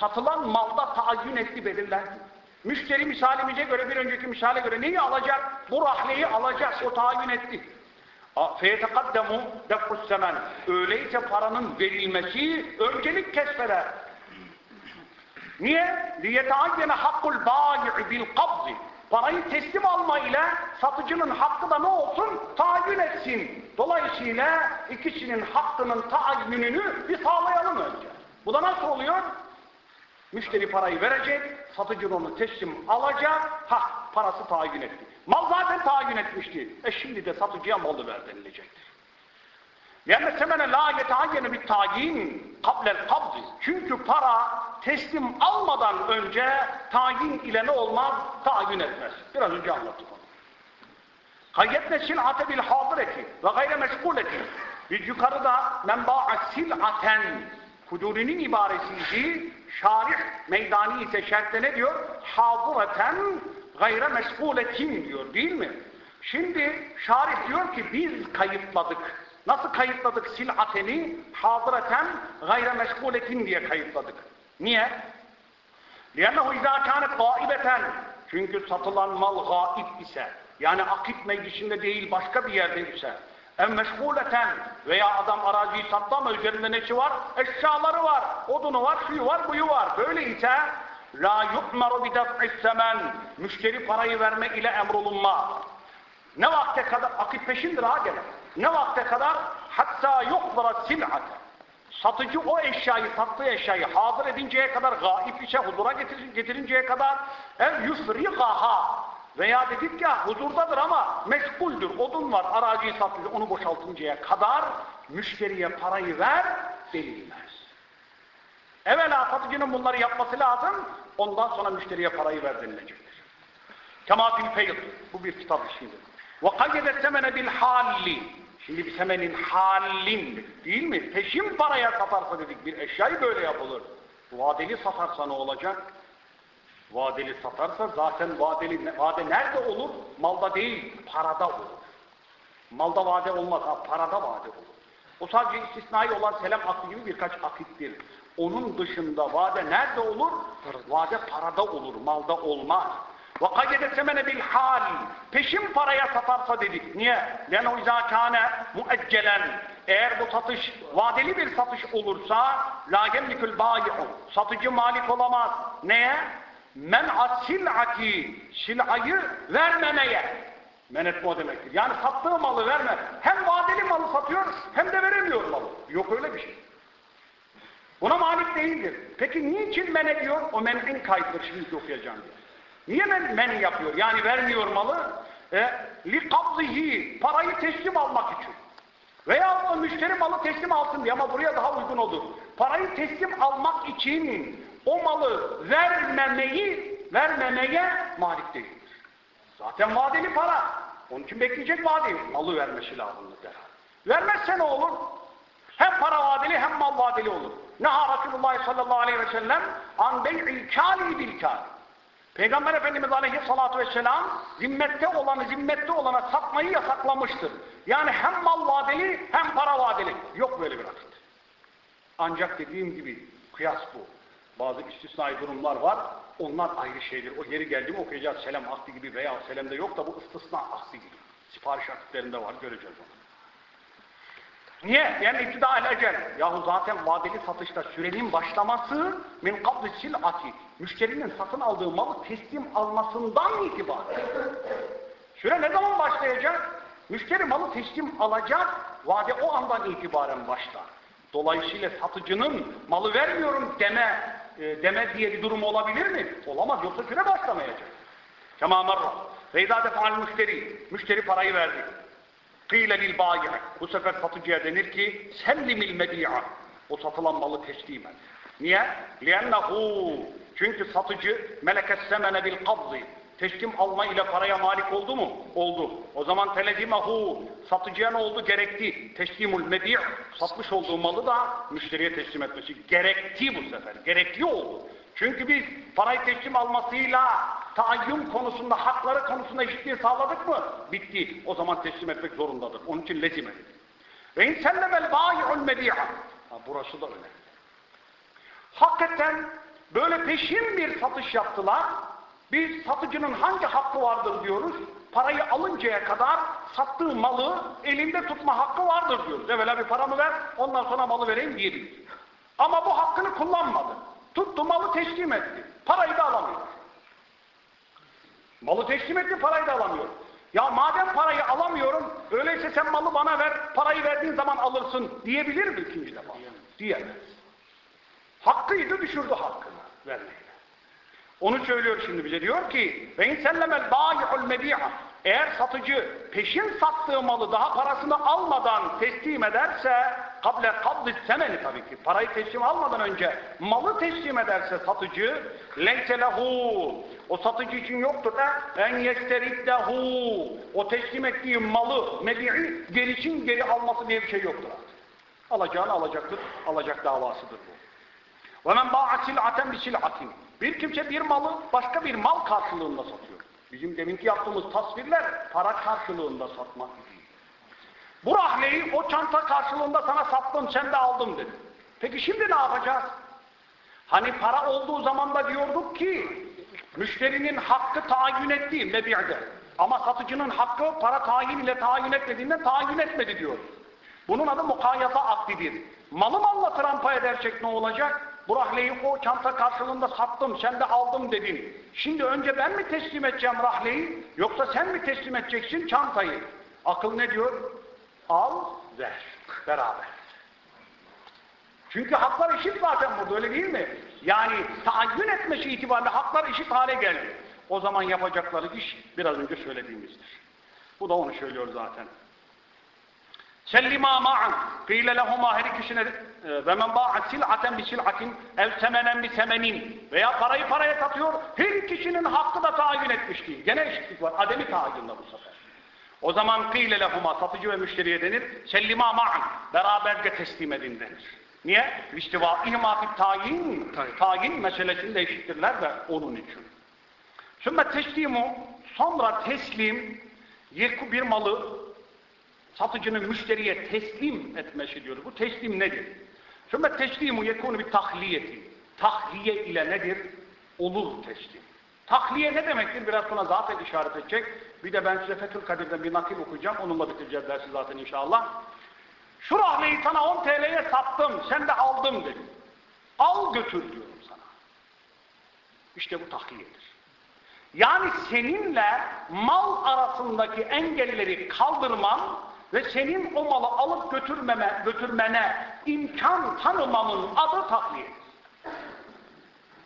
satılan malda tayin etti belirlendi. Müşteri misalimize göre, bir önceki misale göre neyi alacak? Bu rahleyi alacak, o tayin etti. فَيَتَقَدَّمُ دَفْقُ السَّمَنِ Öyleyse paranın verilmesi öncelik kesfeler. Niye? لِيَتَعَيَّنَ حَقُّ الْبَايِعِ بِالْقَبْضِ Parayı teslim alma ile satıcının hakkı da ne olsun? Tayin etsin. Dolayısıyla ikisinin hakkının tayinnünü bir sağlayalım önce. Bu da nasıl oluyor? Müşteri parayı verecek, satıcı onu teslim alacak, ha parası tayin etti. Mal zaten tayin etmişti. E şimdi de satıcıya malı ver. Yani semene la yeteayyene bir tayin kablel kabzi. Çünkü para teslim almadan önce tayin ile ne olmaz? Tayin etmez. Biraz önce anlattık onu. Bil hadireti ve gayre meşguleti. Biz yukarıda menba'a sil'aten Huduri'nin ibaresiydi. Şarih meydani ise şerhte ne diyor? Hazıreten gayre meşguletin diyor değil mi? Şimdi şarih diyor ki biz kayıtladık. Nasıl kayıtladık sil'ateni? Hazıreten gayre meşguletin diye kayıtladık. Niye? لِيَنَّهُ اِذَا كَانَتْ غَائِبَةً Çünkü satılan mal gaib ise, yani akit meclisinde değil başka bir yerde ise, en meşguleten veya adam araziyi sattı ama üzerinde nesi var? Eşyaları var, odunu var, şuyu var, buyu var. Böyle ise la yu'maru bidaf'is semen müşteri parayı verme ile emrolunmaz. Ne vakte kadar akit peşindir ha gene. Ne vakte kadar hatta yukzara sil'ate. Satıcı o eşyayı, sattığı eşyayı hazır edinceye kadar, gaip ise huzura getirin, getirinceye kadar ev yufrigaha veya dedik ya huzurdadır ama meşguldür, odun var, araziyi satıyor, onu boşaltıncaya kadar müşteriye parayı ver denilmez. Evvela satıcının bunları yapması lazım, ondan sonra müşteriye parayı ver denilecektir. Kema fil feyl. Bu bir kitap kayyede semene bil halli. Şimdi bir semenin hallin değil mi? Peşin paraya satarsa dedik bir eşyayı böyle yapılır. Vadeli satarsa ne olacak? Vadeli satarsa zaten vadeli vade nerede olur? Malda değil, parada olur. Malda vade olmaz, ha, parada vade olur. O sadece istisnai olan selam akdi gibi birkaç akittir. Onun dışında vade nerede olur? Vade parada olur, malda olmaz. وَقَيَدَ سَمَنَ بِالْحَالِ Peşin paraya satarsa dedik. Niye? لَنَوْ اِذَا كَانَ مُؤَجَّلًا Eğer bu satış vadeli bir satış olursa لَا يَمْلِكُ الْبَايِعُ Satıcı malik olamaz. Neye? men'at sil'ati sil'ayı vermemeye men etme o demektir. Yani sattığı malı verme. Hem vadeli malı satıyor hem de veremiyor malı. Yok öyle bir şey. Buna malik değildir. Peki niçin men ediyor? O men'in kayıtları şimdi okuyacağım diye. Niye men, men yapıyor? Yani vermiyor malı. E, li kabzihi parayı teslim almak için. Veya o müşteri malı teslim alsın diye ama buraya daha uygun olur. Parayı teslim almak için o malı vermemeyi, vermemeye malik değildir. Zaten vadeli para. Onun için bekleyecek vadeyi. Malı vermesi lazımdır derhal. Vermezse ne olur? Hem para vadeli hem mal vadeli olur. Neha Resulullah sallallahu aleyhi ve sellem an bey'il kâli bil kâli. Peygamber Efendimiz Aleyhisselatü Vesselam zimmette olanı zimmette olana satmayı yasaklamıştır. Yani hem mal vadeli hem para vadeli. Yok böyle bir akit. Ancak dediğim gibi kıyas bu. Bazı istisnai durumlar var. Onlar ayrı şeydir. O yeri geldi mi okuyacağız. Selam akdi gibi veya selamda yok da bu istisna akdi gibi. Sipariş akitlerinde var. Göreceğiz onu. Niye? Yani iktida el ecel. Yahu zaten vadeli satışta sürenin başlaması min kabli sil'ati. Müşterinin satın aldığı malı teslim almasından itibaren. Süre ne zaman başlayacak? Müşteri malı teslim alacak, vade o andan itibaren başlar. Dolayısıyla satıcının malı vermiyorum deme e, deme diye bir durum olabilir mi? Olamaz. Yoksa süre başlamayacak. Kema marra. Feyda defa'l müşteri. Müşteri parayı verdi. Lil bayi. Bu sefer satıcıya denir ki sellimil medi'a. O satılan malı teslim et. Niye? Liennehu. Çünkü satıcı semene bil kabzi. teslim alma ile paraya malik oldu mu? Oldu. O zaman telezimahu satıcıya ne oldu? Gerekti. Teslimul medi' satmış olduğu malı da müşteriye teslim etmesi gerekti bu sefer. Gerekli oldu. Çünkü biz parayı teslim almasıyla taayyum konusunda, hakları konusunda eşitliği sağladık mı? Bitti. O zaman teslim etmek zorundadır. Onun için lezim edin. Ve in sellemel bâyi'ul medi'a. Burası da önemli. Hakikaten böyle peşin bir satış yaptılar. Biz satıcının hangi hakkı vardır diyoruz. Parayı alıncaya kadar sattığı malı elinde tutma hakkı vardır diyoruz. Evvela bir paramı ver, ondan sonra malı vereyim diyebiliriz. Ama bu hakkını kullanmadı. Tuttu malı teslim etti. Parayı da alamıyor. Malı teslim etti, parayı da alamıyor. Ya madem parayı alamıyorum, öyleyse sen malı bana ver, parayı verdiğin zaman alırsın diyebilir mi ikinci defa? Diyemez. Hakkıydı, düşürdü hakkını vermeyle. Onu söylüyor şimdi bize. Diyor ki ve sellemel bâyi'ul medi'a eğer satıcı peşin sattığı malı daha parasını almadan teslim ederse kable kabdis semeni tabii ki parayı teslim almadan önce malı teslim ederse satıcı leyse lehu o satıcı için yoktur da en yesteriddehu o teslim ettiği malı mebi'i gelişin geri alması diye bir şey yoktur. Alacağını alacaktır. Alacak davasıdır bu. Ve men ba'a sil'aten bi sil'atin bir kimse bir malı başka bir mal karşılığında satıyor. Bizim deminki yaptığımız tasvirler para karşılığında satmak bu rahleyi o çanta karşılığında sana sattım, sen de aldım dedi. Peki şimdi ne yapacağız? Hani para olduğu zaman da diyorduk ki müşterinin hakkı tayin ettiği mebi'de. Ama satıcının hakkı para tayin ile tayin etmediğinden tayin etmedi diyor. Bunun adı mukayyata akdidir. Malı malla trampa edersek ne olacak? Bu rahleyi o çanta karşılığında sattım, sen de aldım dedin. Şimdi önce ben mi teslim edeceğim rahleyi, yoksa sen mi teslim edeceksin çantayı? Akıl ne diyor? Al, ver, beraber. Çünkü haklar eşit zaten burada, öyle değil mi? Yani taayyün etmesi itibariyle haklar eşit hale geldi. O zaman yapacakları iş biraz önce söylediğimizdir. Bu da onu söylüyor zaten. Sellima ma'an kıyle lehuma her ikisine e, ve men ba'at sil'aten bi sil'atin ev semenen bi semenin veya parayı paraya satıyor her ikisinin hakkı da tayin etmiş değil. Gene eşitlik var. Ademi tayinle bu sefer. O zaman kıyle lehuma satıcı ve müşteriye denir. Sellima ma'an beraberce teslim edin denir. Niye? İstiva ihma fit tayin tayin meselesinde eşittirler de onun için. Sümme teslimu sonra teslim bir malı satıcının müşteriye teslim etmesi diyor. Bu teslim nedir? Sümme teslimu yekunu bir tahliyeti. Tahliye ile nedir? Olur teslim. Tahliye ne demektir? Biraz sonra zaten işaret edecek. Bir de ben size Fethül Kadir'den bir nakil okuyacağım. Onunla bitireceğiz dersi zaten inşallah. Şu rahleyi sana 10 TL'ye sattım, sen de aldım dedim. Al götür diyorum sana. İşte bu tahliyedir. Yani seninle mal arasındaki engelleri kaldırman ve senin o malı alıp götürmeme, götürmene imkan tanımanın adı tahliye.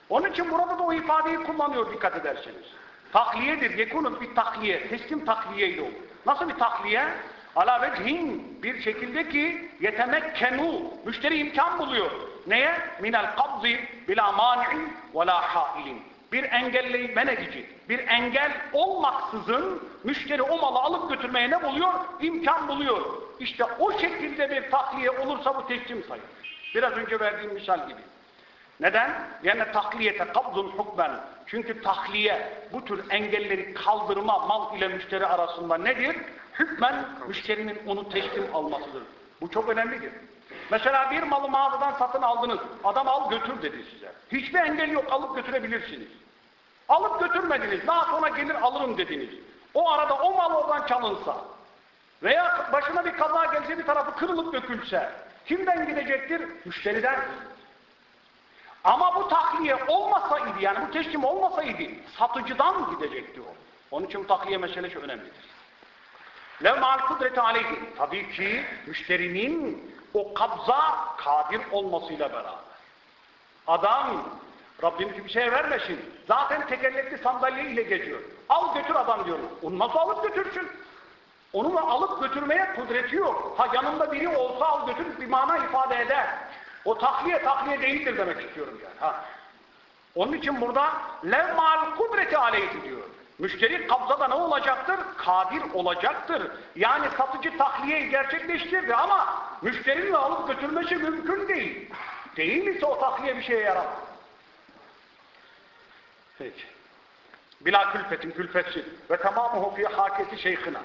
Onun için burada da o ifadeyi kullanıyor dikkat ederseniz. Tahliyedir, yekunun bir tahliye, teslim tahliyeyle olur. Nasıl bir tahliye? Ala vecihin bir şekilde ki yetemekkenu, müşteri imkan buluyor. Neye? Minel kabzi bila mani'in ve la hailin. Bir engelleyi men edici, bir engel olmaksızın müşteri o malı alıp götürmeye ne buluyor? İmkan buluyor. İşte o şekilde bir tahliye olursa bu teslim sayılır. Biraz önce verdiğim misal gibi. Neden? Yani takliyete kabzun hukmen. Çünkü tahliye bu tür engelleri kaldırma mal ile müşteri arasında nedir? Hükmen müşterinin onu teslim almasıdır. Bu çok önemlidir. Mesela bir malı mağazadan satın aldınız. Adam al götür dedi size. Hiçbir engel yok alıp götürebilirsiniz. Alıp götürmediniz. Daha sonra gelir alırım dediniz. O arada o mal oradan çalınsa veya başına bir kaza gelse bir tarafı kırılıp dökülse kimden gidecektir? Müşteriden. Ama bu tahliye olmasaydı yani bu teslim olmasaydı satıcıdan gidecekti o. Onun için bu tahliye meselesi önemlidir. Levmal kudreti aleyhi. Tabii ki müşterinin o kabza kadir olmasıyla beraber. Adam Rabbim bir şey vermesin. Zaten tekerlekli sandalye ile geziyor. Al götür adam diyor. Onu nasıl alıp götürsün? Onu alıp götürmeye kudreti yok. Ha yanında biri olsa al götür bir mana ifade eder. O tahliye tahliye değildir demek istiyorum yani. Ha. Onun için burada levmal kudreti aleyhi diyor. Müşteri kabzada ne olacaktır? Kadir olacaktır. Yani satıcı tahliyeyi gerçekleştirdi ama müşterinin alıp götürmesi mümkün değil. Değil ise o tahliye bir şeye yarar. Peki. Bila külfetin külfetsiz ve tamamuhu fi haketi şeyhina.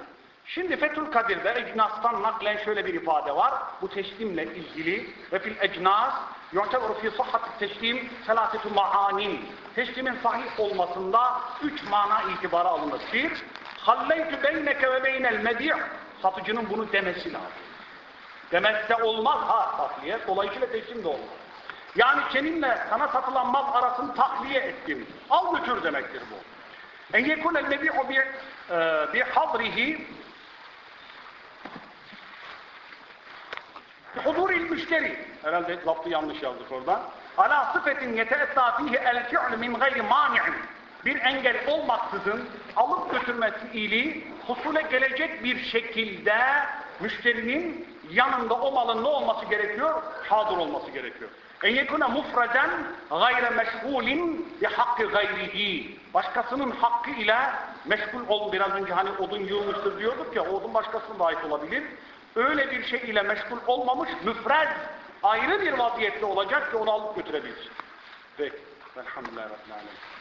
Şimdi Fethül Kadir'de Ecnas'tan naklen şöyle bir ifade var. Bu teslimle ilgili ve fil ecnas yu'teberu fi sahhat teslim selasetu maanin. Teslimin sahih olmasında üç mana itibara alınır. Bir, halleytü beyneke ve beynel medi' satıcının bunu demesi lazım. Demezse olmaz ha tahliye. Dolayısıyla teslim de olmaz. Yani seninle sana satılan mal arasını tahliye ettim. Al götür demektir bu. En yekunel mebi'u bi e, bi hadrihi huzuril müşteri. Herhalde lafı yanlış yazdık orada. Ala sıfetin yeteetta fihi el fi'l min gayri mani'in. Bir engel olmaksızın alıp götürmesi ili husule gelecek bir şekilde müşterinin yanında o malın ne olması gerekiyor? Hazır olması gerekiyor. En yekune mufraden gayre meşgulin bi hakkı gayrihi. Başkasının hakkı ile meşgul olun. Biraz önce hani odun yığılmıştır diyorduk ya, odun başkasına da ait olabilir öyle bir şey ile meşgul olmamış, müfrez, ayrı bir vaziyette olacak ki onu alıp götürebilsin. Peki. Velhamdülillah Rabbil Alemin.